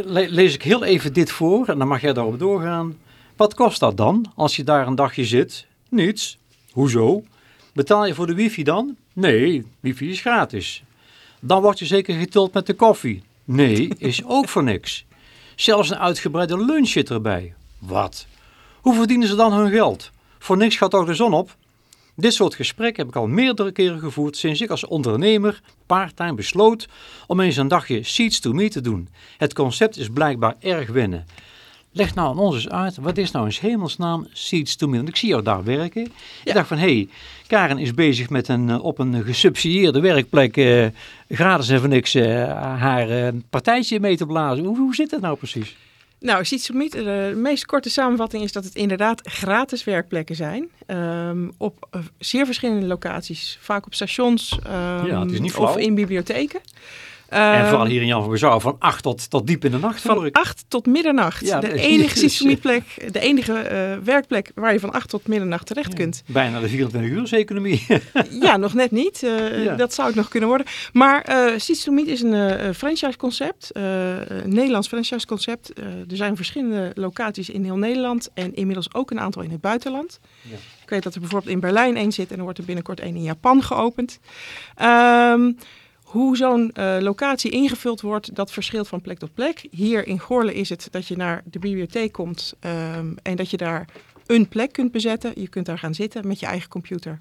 Speaker 1: le- lees ik heel even dit voor. En dan mag jij daarop doorgaan. Wat kost dat dan als je daar een dagje zit? Niets. Hoezo? Betaal je voor de wifi dan? Nee, wifi is gratis. Dan word je zeker getild met de koffie. Nee, is ook voor niks. Zelfs een uitgebreide lunch zit erbij. Wat? Hoe verdienen ze dan hun geld? Voor niks gaat toch de zon op? Dit soort gesprekken heb ik al meerdere keren gevoerd sinds ik als ondernemer part-time besloot om eens een dagje Seeds to Me te doen. Het concept is blijkbaar erg winnen. Leg nou aan ons eens uit, wat is nou in 's hemelsnaam Seeds to? Want ik zie jou daar werken. Ik dacht van, hé, hey, Karen is bezig met een, eh, op een gesubsidieerde werkplek eh, gratis en voor niks eh, haar eh, partijtje mee te blazen. Hoe, hoe zit het nou precies?
Speaker 2: Nou, Seeds to Meet, de meest korte samenvatting is dat het inderdaad gratis werkplekken zijn. Ehm, op zeer verschillende locaties. Vaak op stations ehm,
Speaker 1: Ja,
Speaker 2: of in bibliotheken.
Speaker 1: En
Speaker 2: Ehm,
Speaker 1: vooral hier in Jan van Bezouw van 8 tot, tot diep in de nacht.
Speaker 2: Van
Speaker 1: ik.
Speaker 2: 8 tot middernacht.
Speaker 1: Ja,
Speaker 2: de enige
Speaker 1: dat is-
Speaker 2: Seeds to Meet plek, de enige eh, werkplek waar je van 8 tot middernacht terecht kunt.
Speaker 1: Bijna de 24 uur economie.
Speaker 2: Ja, nog net niet. Eh,
Speaker 1: Ja.
Speaker 2: Dat zou het nog kunnen worden. Maar eh Meet is een eh, franchise concept. eh, een Nederlands franchise concept. Eh, er zijn verschillende locaties in heel Nederland. En inmiddels ook een aantal in het buitenland.
Speaker 1: Ja.
Speaker 2: Ik weet dat er bijvoorbeeld in Berlijn één zit. En er wordt er binnenkort één in Japan geopend. Ehm, hoe zo'n eh, locatie ingevuld wordt, dat verschilt van plek tot plek. Hier in Goorle is het dat je naar de bibliotheek komt ehm, en dat je daar een plek kunt bezetten. Je kunt daar gaan zitten met je eigen computer.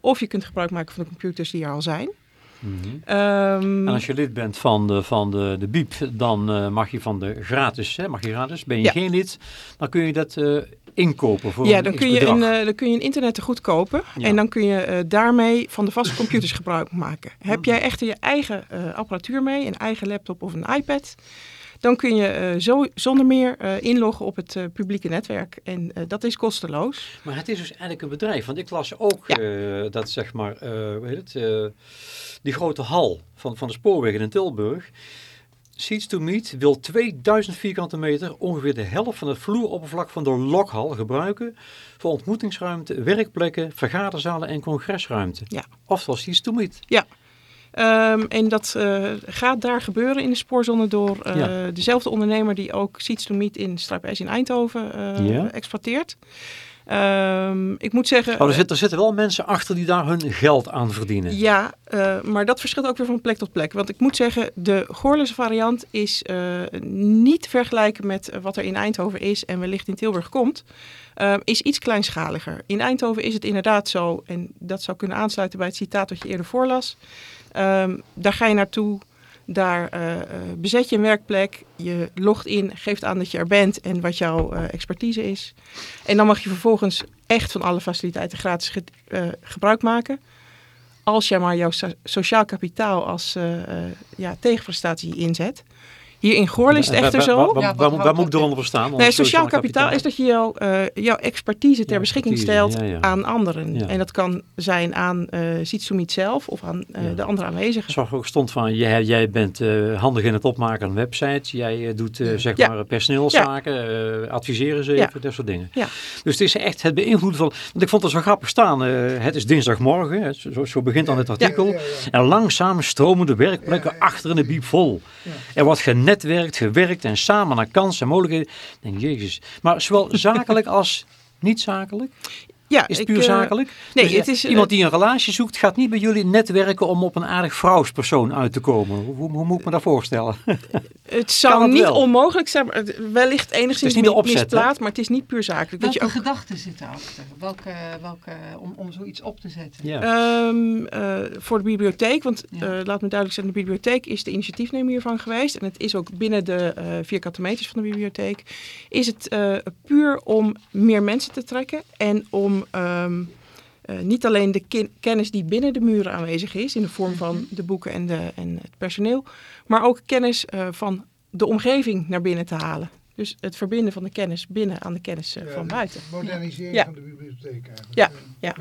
Speaker 2: Of je kunt gebruik maken van de computers die er al zijn. Ehm,
Speaker 1: En als je lid bent van de, van de, de BIEB, dan eh, mag je van de gratis, hè, mag je gratis. Ben je
Speaker 2: Ja.
Speaker 1: geen lid, dan kun je dat eh, inkopen voor
Speaker 2: ja,
Speaker 1: een
Speaker 2: dan kun, je
Speaker 1: bedrag.
Speaker 2: een, eh, dan kun je een internettegoed kopen.
Speaker 1: Ja.
Speaker 2: En dan kun je eh, daarmee van de vaste computers gebruik maken. Heb jij echter je eigen eh, apparatuur mee, een eigen laptop of een iPad... dan kun je eh, zo, zonder meer eh, inloggen op het eh, publieke netwerk. En eh, dat is kosteloos.
Speaker 1: Maar het is dus eigenlijk een bedrijf. Want ik las ook
Speaker 2: Ja.
Speaker 1: eh, dat zeg maar, eh, hoe heet het, eh, die grote hal van, van de spoorwegen in Tilburg. Seats to Meet wil 2000 vierkante meter, ongeveer de helft van het vloeroppervlak van de lokhal gebruiken voor ontmoetingsruimte, werkplekken, vergaderzalen en congresruimte.
Speaker 2: Ja.
Speaker 1: Oftewel Seats to Meet.
Speaker 2: Ehm, en dat eh, gaat daar gebeuren in de spoorzone door eh,
Speaker 1: Ja.
Speaker 2: dezelfde ondernemer die ook Seeds to Meet in Strijpijs in Eindhoven eh,
Speaker 1: Ja.
Speaker 2: exploiteert. Ehm, ik moet zeggen...
Speaker 1: Oh, er, zit, er zitten wel mensen achter die daar hun geld aan verdienen.
Speaker 2: Ja, eh, maar dat verschilt ook weer van plek tot plek. Want ik moet zeggen, de Goorlense variant is eh, niet te vergelijken met eh, wat er in Eindhoven is en wellicht in Tilburg komt. Eh, is iets kleinschaliger. In Eindhoven is het inderdaad zo, en dat zou kunnen aansluiten bij het citaat dat je eerder voorlas. Ehm, daar ga je naartoe, daar eh, eh, bezet je een werkplek, je logt in, geeft aan dat je er bent en wat jouw eh, expertise is. En dan mag je vervolgens echt van alle faciliteiten gratis ge- gebruik maken als jij maar jouw so- sociaal kapitaal als ja, tegenprestatie inzet. Hier in Goorl is het echter zo.
Speaker 1: wa-
Speaker 4: Ja,
Speaker 1: waar,
Speaker 4: wat
Speaker 1: moet- waar
Speaker 4: houdt
Speaker 1: moet ik eronder verstaan?
Speaker 2: Nee, sociaal kapitaal is dat je jouw, eh, jouw expertise ter
Speaker 1: Ja,
Speaker 2: beschikking
Speaker 1: expertise,
Speaker 2: stelt
Speaker 1: ja, ja.
Speaker 2: aan anderen.
Speaker 1: Ja.
Speaker 2: En dat kan zijn aan uh, Sitsumit zelf of aan eh,
Speaker 1: Ja.
Speaker 2: de andere aanwezigen.
Speaker 1: zag ook stond van, jij, jij bent eh, handig in het opmaken van een website. Jij doet zeg
Speaker 2: Ja.
Speaker 1: maar personeelszaken, eh, adviseren ze
Speaker 2: Ja.
Speaker 1: even, dat soort dingen.
Speaker 2: Ja.
Speaker 1: Dus het is echt het beïnvloeden van, want ik vond het zo grappig staan. eh, het is dinsdagmorgen, hè, zo, zo begint dan het artikel.
Speaker 5: Ja, ja, ja.
Speaker 1: En langzaam stromen de werkplekken
Speaker 5: Ja, ja.
Speaker 1: achter in de biep vol. Er wordt genetwerkt, gewerkt en samen naar kansen en mogelijkheden. Denk, jezus. Maar zowel zakelijk als niet zakelijk?
Speaker 2: Ja,
Speaker 1: Is het puur
Speaker 2: eh,
Speaker 1: zakelijk?
Speaker 2: nee,
Speaker 1: Dus,
Speaker 2: het is, eh,
Speaker 1: iemand die een relatie zoekt, gaat niet bij jullie netwerken om op een aardig vrouwspersoon uit te komen. Hoe, hoe, moet ik me dat voorstellen?
Speaker 2: Het zou
Speaker 1: het
Speaker 2: niet
Speaker 1: wel?
Speaker 2: onmogelijk zijn, maar wellicht
Speaker 1: Het is
Speaker 2: enigszins
Speaker 1: niet opzet, hè?
Speaker 2: maar het is niet puur zakelijk. Dat je
Speaker 4: Welke
Speaker 2: ook,
Speaker 4: gedachten zitten achter? Welke, welke, om, om zoiets op te zetten?
Speaker 1: Ja.
Speaker 2: Ehm, eh, voor de bibliotheek, want
Speaker 4: Ja.
Speaker 2: eh, laat me duidelijk zijn, de bibliotheek is de initiatiefnemer hiervan geweest. En het is ook binnen de eh, vierkante meters van de bibliotheek. Is het eh, puur om meer mensen te trekken en om ehm, eh, niet alleen de kin- kennis die binnen de muren aanwezig is, in de vorm van de boeken en, de, en het personeel, maar ook kennis eh, van de omgeving naar binnen te halen. Dus het verbinden van de kennis binnen aan de kennis eh,
Speaker 5: Ja,
Speaker 2: van buiten.
Speaker 5: Modernisering
Speaker 2: Ja.
Speaker 5: van de bibliotheek eigenlijk.
Speaker 2: Ja, ja.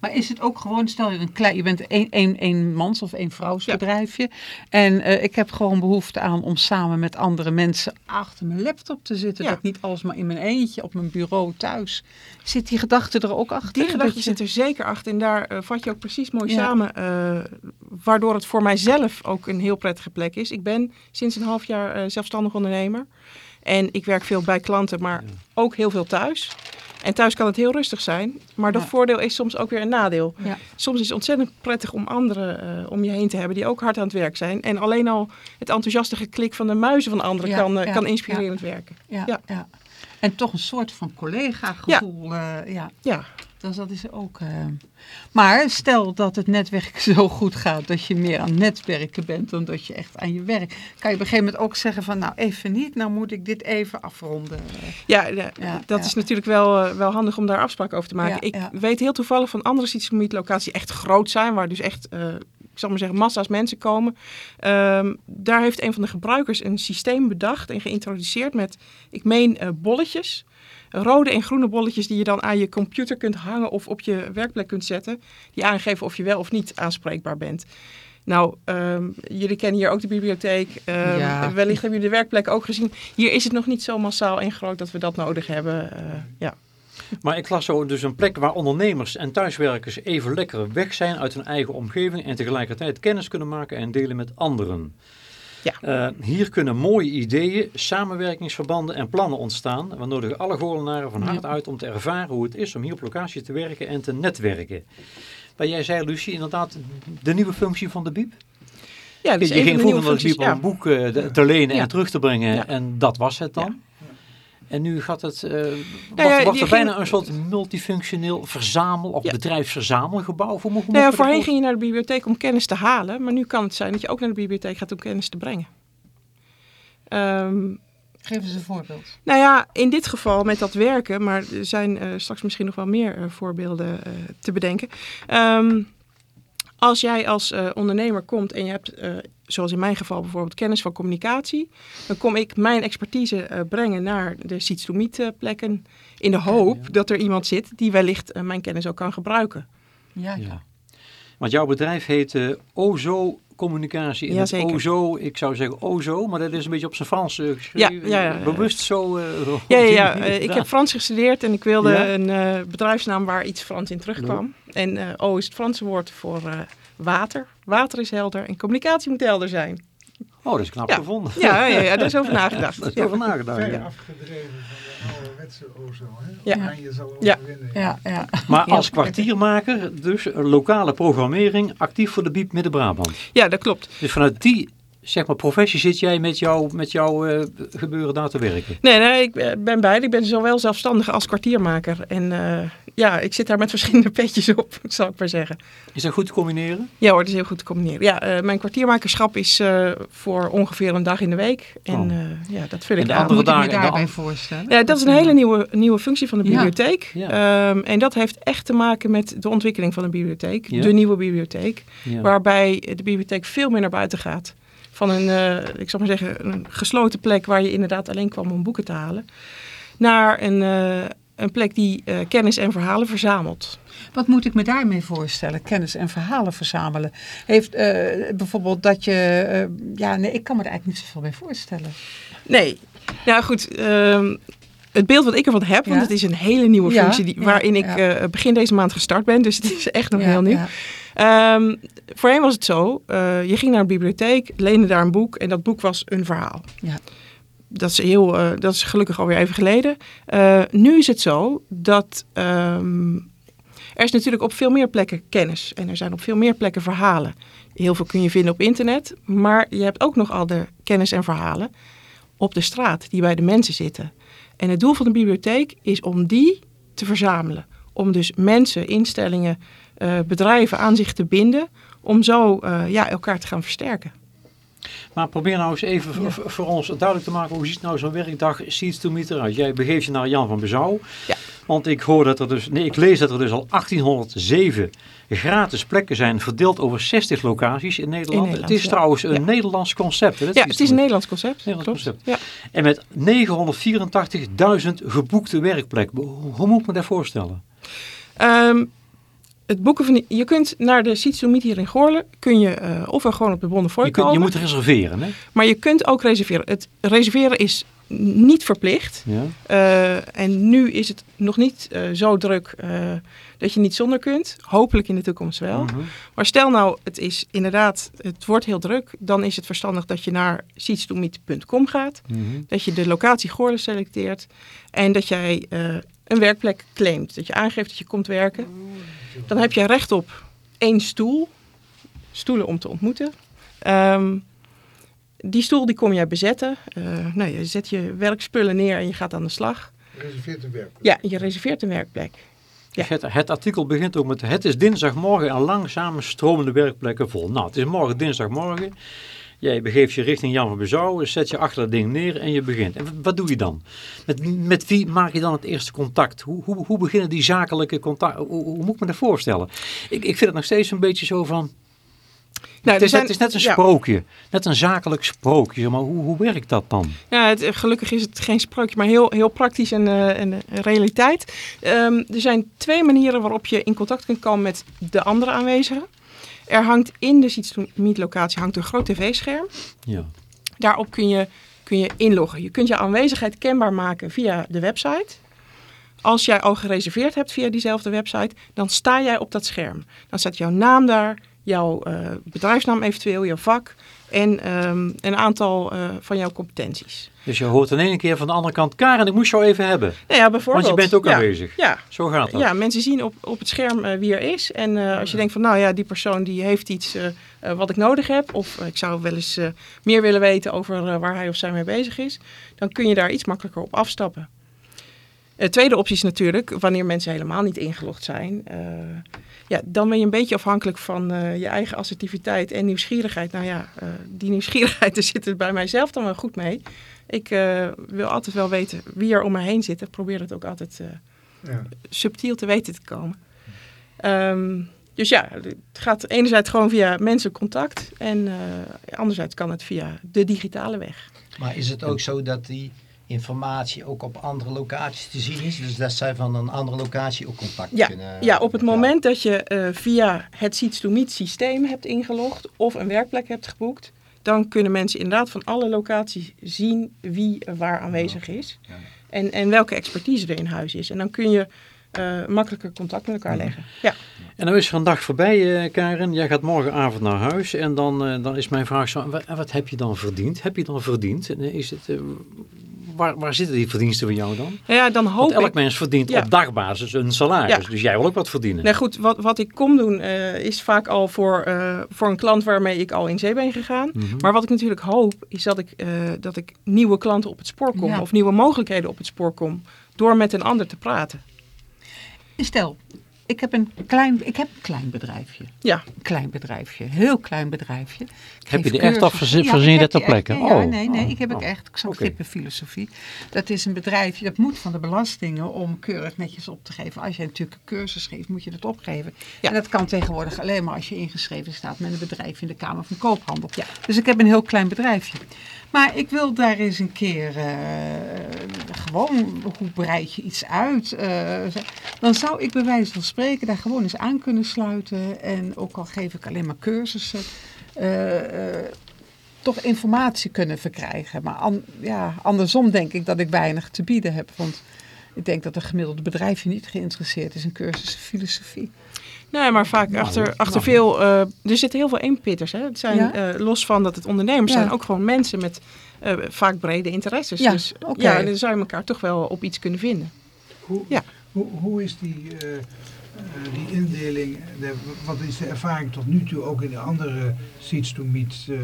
Speaker 4: Maar is het ook gewoon, stel je een klein, je bent een, een, een mans of een vrouwsbedrijfje. En eh, ik heb gewoon behoefte aan om samen met andere mensen achter mijn laptop te zitten.
Speaker 2: Ja.
Speaker 4: Dat niet alles maar in mijn eentje op mijn bureau thuis. Zit die gedachte er ook achter?
Speaker 2: Die gedachte
Speaker 4: je-
Speaker 2: zit er zeker achter. En daar eh, vat je ook precies mooi
Speaker 4: Ja.
Speaker 2: samen. eh, waardoor het voor mijzelf ook een heel prettige plek is. Ik ben sinds een half jaar zelfstandig ondernemer. En ik werk veel bij klanten, maar ook heel veel thuis. En thuis kan het heel rustig zijn. Maar dat
Speaker 4: Ja.
Speaker 2: voordeel is soms ook weer een nadeel.
Speaker 4: Ja.
Speaker 2: Soms is het ontzettend prettig om anderen eh, om je heen te hebben die ook hard aan het werk zijn. En alleen al het enthousiaste geklik van de muizen van anderen
Speaker 4: Ja,
Speaker 2: kan, eh, kan inspirerend werken.
Speaker 4: Ja,
Speaker 2: Ja.
Speaker 4: ja. En toch een soort van collega-gevoel. Ja. ja,
Speaker 2: Ja,
Speaker 4: dus dat is ook. eh. Maar stel dat het netwerk zo goed gaat dat je meer aan netwerken bent dan dat je echt aan je werk. Kan je op een gegeven moment ook zeggen van nou even niet, nou moet ik dit even afronden.
Speaker 2: Ja, ja,
Speaker 4: Ja,
Speaker 2: dat
Speaker 4: ja.
Speaker 2: is natuurlijk wel, eh, wel handig om daar afspraken over te maken. Ik weet heel toevallig van andere locaties die echt groot zijn, waar dus echt, eh, ik zal maar zeggen, massa's mensen komen. Ehm, daar heeft een van de gebruikers een systeem bedacht en geïntroduceerd met, ik meen, bolletjes. Rode en groene bolletjes die je dan aan je computer kunt hangen of op je werkplek kunt zetten. Die aangeven of je wel of niet aanspreekbaar bent. Nou, ehm, jullie kennen hier ook de bibliotheek. Ehm,
Speaker 4: Ja.
Speaker 2: Wellicht hebben jullie de werkplek ook gezien. Hier is het nog niet zo massaal en groot dat we dat nodig hebben. Eh, ja.
Speaker 1: Maar ik las zo dus een plek waar ondernemers en thuiswerkers even lekker weg zijn uit hun eigen omgeving en tegelijkertijd kennis kunnen maken en delen met anderen.
Speaker 2: Ja.
Speaker 1: Eh, hier kunnen mooie ideeën, samenwerkingsverbanden en plannen ontstaan. We nodigen alle Goorlenaren van harte uit om te ervaren hoe het is om hier op locatie te werken en te netwerken. Maar jij zei, Lucie, inderdaad de nieuwe functie van de BIEB.
Speaker 2: ja,
Speaker 1: Je
Speaker 2: dus een
Speaker 1: ging
Speaker 2: van de
Speaker 1: vroeger naar de. BIEB om
Speaker 2: Ja.
Speaker 1: een boek eh, te lenen en terug te brengen en dat was het dan. En nu gaat het, eh wordt,
Speaker 2: Nou ja,
Speaker 1: wordt er
Speaker 2: ging-
Speaker 1: bijna een soort multifunctioneel verzamel- of
Speaker 2: Ja.
Speaker 1: bedrijfsverzamelgebouw. Hoe
Speaker 2: Nou ja, voorheen ging je naar de bibliotheek om kennis te halen. Maar nu kan het zijn dat je ook naar de bibliotheek gaat om kennis te brengen. Ehm,
Speaker 4: Geef eens een voorbeeld.
Speaker 2: nou ja, in dit geval met dat werken, maar er zijn eh, straks misschien nog wel meer eh, voorbeelden eh, te bedenken. Ehm, als jij als eh, ondernemer komt en je hebt, eh, zoals in mijn geval bijvoorbeeld, kennis van communicatie, dan kom ik mijn expertise eh, brengen naar de Seats to Meet eh, plekken in de hoop dat er iemand zit die wellicht eh, mijn kennis ook kan gebruiken.
Speaker 4: Ja,
Speaker 1: Ja. Want jouw bedrijf heet eh, Ozo Communicatie. In het
Speaker 2: Jazeker.
Speaker 1: Ozo, ik zou zeggen Ozo, maar dat is een beetje op zijn Frans geschreven.
Speaker 2: Ja, ja, ja.
Speaker 1: Bewust zo. eh,
Speaker 2: Ja, ja, ik heb Frans gestudeerd en ik wilde
Speaker 1: Ja?
Speaker 2: een eh, bedrijfsnaam waar iets Frans in terugkwam. En eh, O is het Franse woord voor eh, water. Water is helder en communicatie moet helder zijn.
Speaker 1: Oh, dat is knap
Speaker 2: Ja.
Speaker 1: gevonden.
Speaker 2: Ja, ja, ja daar is over nagedacht.
Speaker 1: Dat is
Speaker 2: Ja.
Speaker 1: over nagedacht.
Speaker 5: Afgedreven van de ouderwetse ozo. Hè?
Speaker 2: Ja.
Speaker 5: Oranje zal
Speaker 2: Ja.
Speaker 5: overwinnen.
Speaker 4: ja, ja.
Speaker 1: Maar als kwartiermaker, dus lokale programmering, actief voor de Biep Midden-Brabant.
Speaker 2: Ja, dat klopt.
Speaker 1: Dus vanuit die zeg maar, professie zit jij met, jou, met jouw eh, gebeuren daar te werken.
Speaker 2: Nee, nee, ik ben- ben beide. Ik ben zowel zelfstandig als kwartiermaker. En eh, ja, ik zit daar met verschillende petjes op, zal ik maar zeggen.
Speaker 1: Is dat goed te combineren?
Speaker 2: Ja hoor, dat is heel goed te combineren. Ja, eh, mijn kwartiermakerschap is eh, voor ongeveer een dag in de week. En
Speaker 1: Oh.
Speaker 2: eh, ja, dat vul
Speaker 1: En
Speaker 2: ik
Speaker 1: de
Speaker 2: aan.
Speaker 1: andere
Speaker 4: Moet
Speaker 1: dagen-
Speaker 4: daarbij
Speaker 1: de-
Speaker 4: voorstellen?
Speaker 2: Ja, dat is een hele nieuwe, nieuwe functie van de bibliotheek.
Speaker 1: Ja.
Speaker 2: Ehm, en dat heeft echt te maken met de ontwikkeling van de bibliotheek.
Speaker 1: Ja.
Speaker 2: De nieuwe bibliotheek.
Speaker 1: Ja.
Speaker 2: Waarbij de bibliotheek veel meer naar buiten gaat. Van een, eh, ik zal maar zeggen, een gesloten plek waar je inderdaad alleen kwam om boeken te halen. Naar een, eh, een plek die eh, kennis en verhalen verzamelt.
Speaker 4: Wat moet ik me daarmee voorstellen? Kennis en verhalen verzamelen. Heeft bijvoorbeeld dat je... ja, nee, ik kan me er eigenlijk niet zoveel bij voorstellen.
Speaker 2: Nee, nou goed. ehm, het beeld wat ik ervan heb, want het is een hele nieuwe functie die, waarin ik eh, begin deze maand gestart ben. Dus het is echt nog heel nieuw. Ehm, voorheen was het zo, eh, je ging naar een bibliotheek, leende daar een boek en dat boek was een verhaal.
Speaker 4: Ja.
Speaker 2: Dat is, heel, eh, dat is gelukkig alweer even geleden. Nu is het zo dat ehm, er is natuurlijk op veel meer plekken kennis en er zijn op veel meer plekken verhalen. Heel veel kun je vinden op internet, maar je hebt ook nog al de kennis en verhalen op de straat die bij de mensen zitten. En het doel van de bibliotheek is om die te verzamelen. Om dus mensen, instellingen, eh, bedrijven aan zich te binden. Om zo eh, ja, elkaar te gaan versterken.
Speaker 1: Maar probeer nou eens even voor ons duidelijk te maken, hoe ziet nou zo'n werkdag Seeds to Meet eruit? Jij begeeft je naar Jan van Bezouw.
Speaker 2: Ja.
Speaker 1: Want ik hoor dat er dus, nee, ik lees dat er dus al 1807 gratis plekken zijn verdeeld over 60 locaties in Nederland.
Speaker 2: Nederland,
Speaker 1: het is
Speaker 2: ja.
Speaker 1: trouwens een
Speaker 2: Ja.
Speaker 1: Nederlands concept. Hè, dat
Speaker 2: Ja, het is een. Nederlands concept.
Speaker 1: Nederlands concept.
Speaker 2: Ja.
Speaker 1: En met 984.000 geboekte werkplekken. Hoe hoe moet ik me dat voorstellen?
Speaker 2: Ehm, het boeken van die, je kunt naar de Meet hier in Goorlen, kun je uh, ofwel gewoon op de Bonnefoy
Speaker 1: je, kunt,
Speaker 2: komen.
Speaker 1: je moet reserveren, hè?
Speaker 2: Maar je kunt ook reserveren. Het reserveren is niet verplicht.
Speaker 1: Ja.
Speaker 2: Uh, en nu is het nog niet uh, zo druk dat je niet zonder kunt. Hopelijk in de toekomst wel.
Speaker 1: Mhm.
Speaker 2: Maar stel nou, het is inderdaad, het wordt heel druk. Dan is het verstandig dat je naar seatstomeet.com gaat.
Speaker 1: Mhm.
Speaker 2: Dat je de locatie Goorlen selecteert. En dat jij een werkplek claimt. Dat je aangeeft dat je komt werken. Dan heb je recht op één stoel. Stoelen om te ontmoeten. Um, die stoel die kom jij bezetten. Uh, nou, je zet je werkspullen neer en je gaat aan de slag.
Speaker 5: Je reserveert een werkplek.
Speaker 2: Ja, je reserveert een werkplek. Ja.
Speaker 1: Het, het, artikel begint ook met het is dinsdagmorgen en langzaam stromende werkplekken vol. Nou, het is morgen dinsdagmorgen. Jij begeeft je richting Jan van Bezouwen, zet je achter dat ding neer en je begint. En wat doe je dan? Met, met wie maak je dan het eerste contact? Hoe, hoe, hoe beginnen die zakelijke contacten? Hoe, hoe, moet ik me dat voorstellen? Ik, ik vind het nog steeds een beetje zo van...
Speaker 2: Nou,
Speaker 1: het, is,
Speaker 2: zijn,
Speaker 1: het, is, net een
Speaker 2: ja.
Speaker 1: sprookje, net een zakelijk sprookje, maar hoe, hoe werkt dat dan?
Speaker 2: Ja, het, gelukkig is het geen sprookje, maar heel, heel praktisch en uh, een realiteit. Um, er zijn twee manieren waarop je in contact kunt komen met de andere aanwezigen. Er hangt in de Seats to Meet locatie hangt een groot tv-scherm.
Speaker 1: Ja.
Speaker 2: Daarop kun je, kun je inloggen. Je kunt je aanwezigheid kenbaar maken via de website. Als jij al gereserveerd hebt via diezelfde website, dan sta jij op dat scherm. Dan staat jouw naam daar, jouw uh, bedrijfsnaam eventueel, jouw vak en um, een aantal uh, van jouw competenties.
Speaker 1: Dus je hoort in één keer van de andere kant, Karen, ik moest jou even hebben.
Speaker 2: Nou ja, bijvoorbeeld.
Speaker 1: Want je bent ook
Speaker 2: ja,
Speaker 1: aanwezig.
Speaker 2: Ja.
Speaker 1: Zo gaat dat.
Speaker 2: Ja, mensen zien op, op het scherm uh, wie er is. En uh, als je denkt van, nou ja, die persoon die heeft iets uh, wat ik nodig heb. Of ik zou wel eens meer willen weten over waar hij of zij mee bezig is. Dan kun je daar iets makkelijker op afstappen. De tweede optie is natuurlijk, wanneer mensen helemaal niet ingelogd zijn. ja, dan ben je een beetje afhankelijk van je eigen assertiviteit en nieuwsgierigheid. Nou ja, die nieuwsgierigheid, daar zit het bij mijzelf dan wel goed mee. Ik uh, wil altijd wel weten wie er om me heen zit. Ik probeer het ook altijd uh, ja. subtiel te weten te komen. Um, dus ja, het gaat enerzijds gewoon via mensencontact. En uh, anderzijds kan het via de digitale weg.
Speaker 3: Maar is het ook zo dat die informatie ook op andere locaties te zien is? Dus dat zij van een andere locatie ook contact
Speaker 2: ja,
Speaker 3: kunnen...
Speaker 2: Ja, op het moment dat je uh, via het Seats to Meet systeem hebt ingelogd of een werkplek hebt geboekt, dan kunnen mensen inderdaad van alle locaties zien wie waar aanwezig is.
Speaker 3: Ja.
Speaker 2: En, en welke expertise er in huis is. En dan kun je uh, makkelijker contact met elkaar leggen. Ja.
Speaker 1: En dan is er een dag voorbij, uh, Karen. Jij gaat morgenavond naar huis. En dan, uh, dan is mijn vraag zo, wat, wat, heb je dan verdiend? Heb je dan verdiend? En is het, waar, waar zitten die verdiensten van jou dan?
Speaker 2: Ja, dan hoop
Speaker 1: Want elk
Speaker 2: ik...
Speaker 1: mens verdient
Speaker 2: Ja.
Speaker 1: op dagbasis een salaris.
Speaker 2: Ja.
Speaker 1: Dus jij wil ook wat verdienen.
Speaker 2: Nee, goed, wat, wat ik kom doen uh, is vaak al voor, uh, voor een klant waarmee ik al in zee ben gegaan.
Speaker 1: Mhm.
Speaker 2: Maar wat ik natuurlijk hoop is dat ik, uh, dat ik nieuwe klanten op het spoor kom.
Speaker 4: Ja.
Speaker 2: Of nieuwe mogelijkheden op het spoor kom. Door met een ander te praten.
Speaker 4: Stel, ik heb een klein, ik heb een klein bedrijfje.
Speaker 2: Ja.
Speaker 4: Een klein bedrijfje, heel klein bedrijfje. Ik
Speaker 1: Heb je die echt
Speaker 4: Ja,
Speaker 1: voorzien
Speaker 4: ik heb
Speaker 1: ter
Speaker 4: die echt,
Speaker 1: plekke?
Speaker 4: Ja, ja,
Speaker 1: Oh.
Speaker 4: nee, nee, ik heb
Speaker 1: Oh.
Speaker 4: echt zo'n
Speaker 1: Oké.
Speaker 4: filosofie. Dat is een bedrijfje, dat moet van de belastingen om keurig netjes op te geven. Als je natuurlijk een cursus geeft, moet je dat opgeven.
Speaker 2: Ja.
Speaker 4: En dat kan tegenwoordig alleen maar als je ingeschreven staat met een bedrijf in de Kamer van Koophandel. Dus ik heb een heel klein bedrijfje. Maar ik wil daar eens een keer uh, gewoon, hoe breid je iets uit? Uh, dan zou ik bij wijze van spreken daar gewoon eens aan kunnen sluiten. En ook al geef ik alleen maar cursussen, uh, toch informatie kunnen verkrijgen. Maar ja, andersom denk ik dat ik weinig te bieden heb. Want ik denk dat een gemiddelde bedrijfje niet geïnteresseerd is in cursussen filosofie.
Speaker 2: Nee, maar vaak
Speaker 1: Nou,
Speaker 2: achter,
Speaker 1: nou.
Speaker 2: achter veel... uh, er zitten heel veel eenpitters. Hè? Het zijn,
Speaker 4: Ja?
Speaker 2: uh, los van dat het ondernemers
Speaker 4: Ja.
Speaker 2: zijn, ook gewoon mensen met uh, vaak brede interesses.
Speaker 4: Ja,
Speaker 2: dus
Speaker 4: oké.
Speaker 2: ja, dan zou je elkaar toch wel op iets kunnen vinden.
Speaker 5: Hoe,
Speaker 2: Ja.
Speaker 5: hoe, hoe is die, eh, eh, die indeling, de, wat is de ervaring tot nu toe ook in de andere seats to meet eh,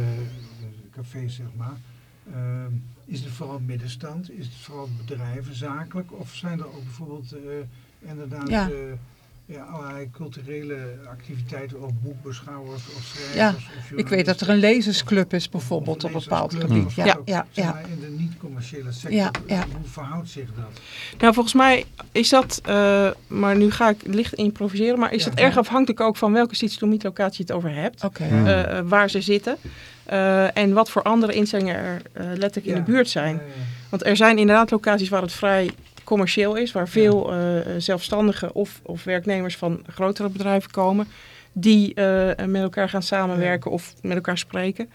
Speaker 5: cafés, zeg maar? Ehm, is het vooral middenstand? Is het vooral bedrijven, zakelijk? Of zijn er ook bijvoorbeeld eh, inderdaad
Speaker 4: Ja.
Speaker 5: eh, allerlei culturele activiteiten, of boekbeschouwers of schrijvers?
Speaker 4: Ja,
Speaker 5: of
Speaker 4: Ik weet dat er een lezersclub is bijvoorbeeld op een bepaald gebied. Ja,
Speaker 5: Ja,
Speaker 4: ja,
Speaker 5: Zeg
Speaker 4: ja.
Speaker 5: maar, in de niet-commerciële sector,
Speaker 4: Ja, ja.
Speaker 5: hoe verhoudt zich dat?
Speaker 2: Nou, volgens mij is dat, uh, maar nu ga ik licht improviseren, maar is
Speaker 5: Ja.
Speaker 2: dat erg afhankelijk ook van welke seats to meet locatie je het over hebt.
Speaker 4: Oké.
Speaker 2: Uh, uh, waar ze zitten. Uh, en wat voor andere instellingen er uh, letterlijk in de buurt zijn.
Speaker 5: Ja, ja.
Speaker 2: Want er zijn inderdaad locaties waar het vrij commercieel is, waar veel uh, zelfstandigen of, of werknemers van grotere bedrijven komen, die uh, met elkaar gaan samenwerken of met elkaar spreken.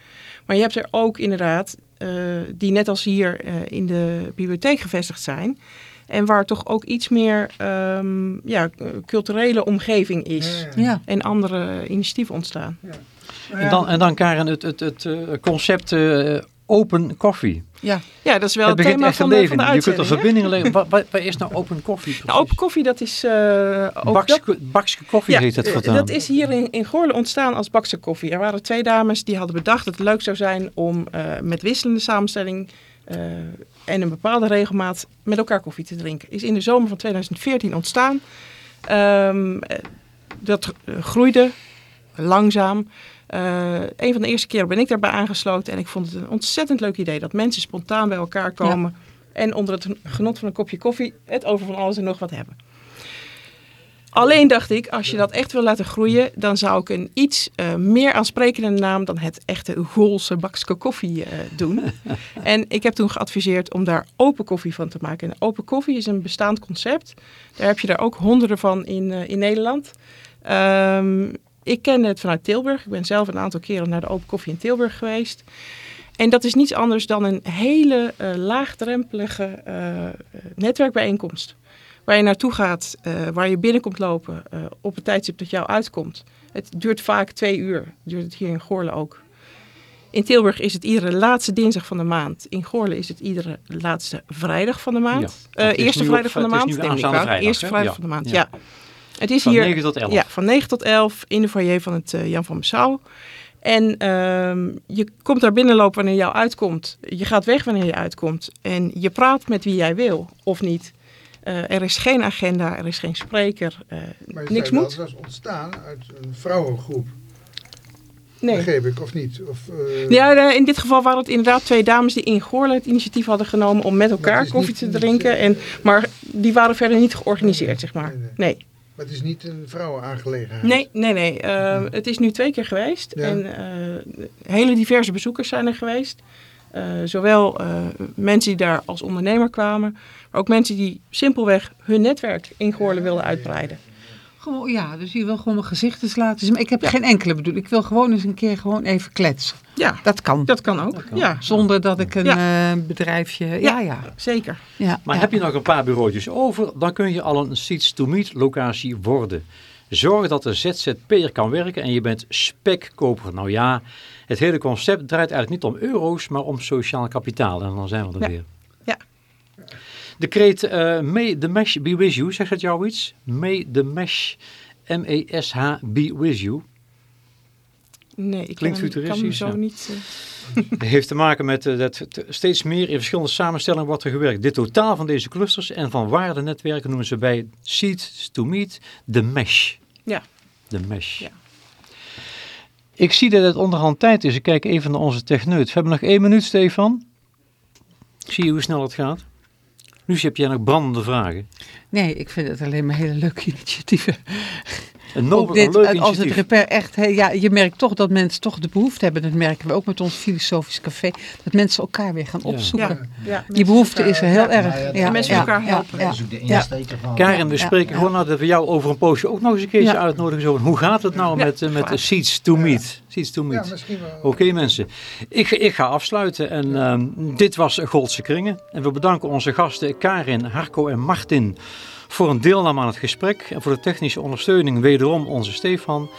Speaker 2: Maar je hebt er ook inderdaad uh, die net als hier in de bibliotheek gevestigd zijn. En waar toch ook iets meer um, ja, culturele omgeving is.
Speaker 4: Ja.
Speaker 2: En andere initiatieven ontstaan. Ja.
Speaker 1: En, dan, en dan Karen, het, het, het concept uh, open koffie.
Speaker 2: Ja. ja, dat is wel het,
Speaker 1: het
Speaker 2: thema van de, van de
Speaker 1: Je kunt er verbindingen leggen. Wat, wat, is nou open koffie
Speaker 2: nou, open koffie, dat is... Uh,
Speaker 1: Bakske, bakske koffie
Speaker 2: ja,
Speaker 1: heet het voortaan.
Speaker 2: Dat is hier in, in Goorlen ontstaan als bakse koffie. Er waren twee dames die hadden bedacht dat het leuk zou zijn om uh, met wisselende samenstelling uh, en een bepaalde regelmaat met elkaar koffie te drinken. Is in de zomer van 2014 ontstaan. Um, dat groeide langzaam. Uh, een van de eerste keren ben ik daarbij aangesloten en ik vond het een ontzettend leuk idee dat mensen spontaan bij elkaar komen ja. en onder het genot van een kopje koffie het over van alles en nog wat hebben. Alleen dacht ik, als je dat echt wil laten groeien, dan zou ik een iets uh, meer aansprekende naam dan het echte Goolse bakske koffie uh, doen. en ik heb toen geadviseerd om daar open koffie van te maken. En open koffie is een bestaand concept. Daar heb je er ook honderden van in, uh, in Nederland. Um, ik ken het vanuit Tilburg. Ik ben zelf een aantal keren naar de Open Koffie in Tilburg geweest. En dat is niets anders dan een hele uh, laagdrempelige uh, netwerkbijeenkomst. Waar je naartoe gaat, uh, waar je binnenkomt lopen op het tijdstip dat jou uitkomt. Het duurt vaak twee uur. Duurt het hier in Goorlen ook. In Tilburg is het iedere laatste dinsdag van de maand. In Goorlen is het iedere laatste vrijdag van de maand. Ja, eerste vrijdag van de maand.
Speaker 1: Neem vrijdag,
Speaker 2: eerste vrijdag van de maand, ja. ja. Het is
Speaker 1: van
Speaker 2: hier,
Speaker 1: 9 tot 11.
Speaker 2: Ja, van 9 tot 11 in de foyer van het uh, Jan van Messau. En um, je komt daar binnenlopen wanneer jou uitkomt. Je gaat weg wanneer je uitkomt. En je praat met wie jij wil of niet. Uh, er is geen agenda, er is geen spreker. Uh,
Speaker 5: maar
Speaker 2: niks moet.
Speaker 5: Dat was ontstaan uit een vrouwengroep.
Speaker 2: Nee.
Speaker 5: Begreep ik, of niet? Of, uh...
Speaker 2: Ja, in dit geval waren het inderdaad twee dames die in Goorlen het initiatief hadden genomen om met elkaar koffie
Speaker 5: niet,
Speaker 2: te drinken. En, maar die waren verder niet georganiseerd, zeg maar.
Speaker 5: Nee, nee.
Speaker 2: nee.
Speaker 5: Maar het is niet een vrouwenaangelegenheid?
Speaker 2: Nee, nee, nee. Uh, het is nu twee keer geweest. Ja. En uh, hele diverse bezoekers zijn er geweest. Uh, zowel mensen die daar als ondernemer kwamen, maar ook mensen die simpelweg hun netwerk in Goorlen wilden uitbreiden.
Speaker 4: Gewoon, ja, dus je wil gewoon mijn gezicht eens laten zien. Ik heb ja. geen enkele bedoeling. Ik wil gewoon eens een keer gewoon even kletsen.
Speaker 2: Ja,
Speaker 4: dat kan.
Speaker 2: Dat kan ook. Dat kan. Ja.
Speaker 4: Zonder dat ik een ja. uh, bedrijfje... Ja, ja, ja.
Speaker 2: zeker.
Speaker 4: Ja,
Speaker 1: maar heb je nog een paar bureautjes over, dan kun je al een Seats to Meet locatie worden. Zorg dat de ZZP'er kan werken en je bent spekkoper. Nou ja, het hele concept draait eigenlijk niet om euro's, maar om sociaal kapitaal. En dan zijn we er weer. De kreet uh, May the Mesh be with you, zegt het jou iets? May the Mesh, M-E-S-H, be with you.
Speaker 2: Nee, ik
Speaker 1: Klinkt
Speaker 2: kan,
Speaker 1: futuristisch.
Speaker 2: kan zo
Speaker 1: ja.
Speaker 2: niet... Uh...
Speaker 1: Het heeft te maken met uh, dat steeds meer in verschillende samenstellingen wordt er gewerkt. Dit totaal van deze clusters en van waardenetwerken noemen ze bij Seed to Meet de Mesh.
Speaker 2: Ja.
Speaker 1: De Mesh.
Speaker 2: Ja.
Speaker 1: Ik zie dat het onderhand tijd is. Ik kijk even naar onze techneut. We hebben nog één minuut, Stefan. Zie je hoe snel het gaat? Nu heb jij nog brandende vragen.
Speaker 4: Nee, ik vind het alleen maar hele leuke initiatieven.
Speaker 1: Een nobel,
Speaker 4: dit,
Speaker 1: leuk
Speaker 4: als het repair echt, he, ja, je merkt toch dat mensen toch de behoefte hebben. Dat merken we ook met ons filosofisch café. Dat mensen elkaar weer gaan opzoeken.
Speaker 2: Ja, ja,
Speaker 4: Die behoefte is er heel erg.
Speaker 3: ja,
Speaker 4: Ja,
Speaker 2: mensen
Speaker 4: ja,
Speaker 2: elkaar
Speaker 4: ja,
Speaker 2: helpen.
Speaker 4: ja.
Speaker 3: Dat is ook de insteek ervan.
Speaker 1: Karen, we
Speaker 4: Ja,
Speaker 1: spreken
Speaker 4: ja.
Speaker 1: gewoon nou dat we jou over een poosje ook nog eens een keertje
Speaker 4: Ja.
Speaker 1: uitnodigen. Zo, hoe gaat het nou
Speaker 2: Ja,
Speaker 1: met, eh, met. Seeds to Meet? Seeds to
Speaker 5: Ja,
Speaker 1: Meet.
Speaker 5: misschien wel.
Speaker 1: Oké mensen, ik, ik ga afsluiten en ehm, dit was Goldse Kringen. En we bedanken onze gasten Karin, Harco en Martin voor een deelname aan het gesprek. En voor de technische ondersteuning wederom onze Stefan.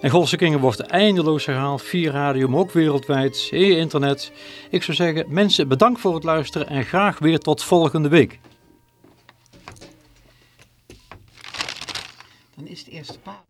Speaker 1: En Goldse Kringen wordt eindeloos herhaald via radio, maar ook wereldwijd, via internet. Ik zou zeggen, mensen bedankt voor het luisteren en graag weer tot volgende week.
Speaker 4: Dan is het eerste paal.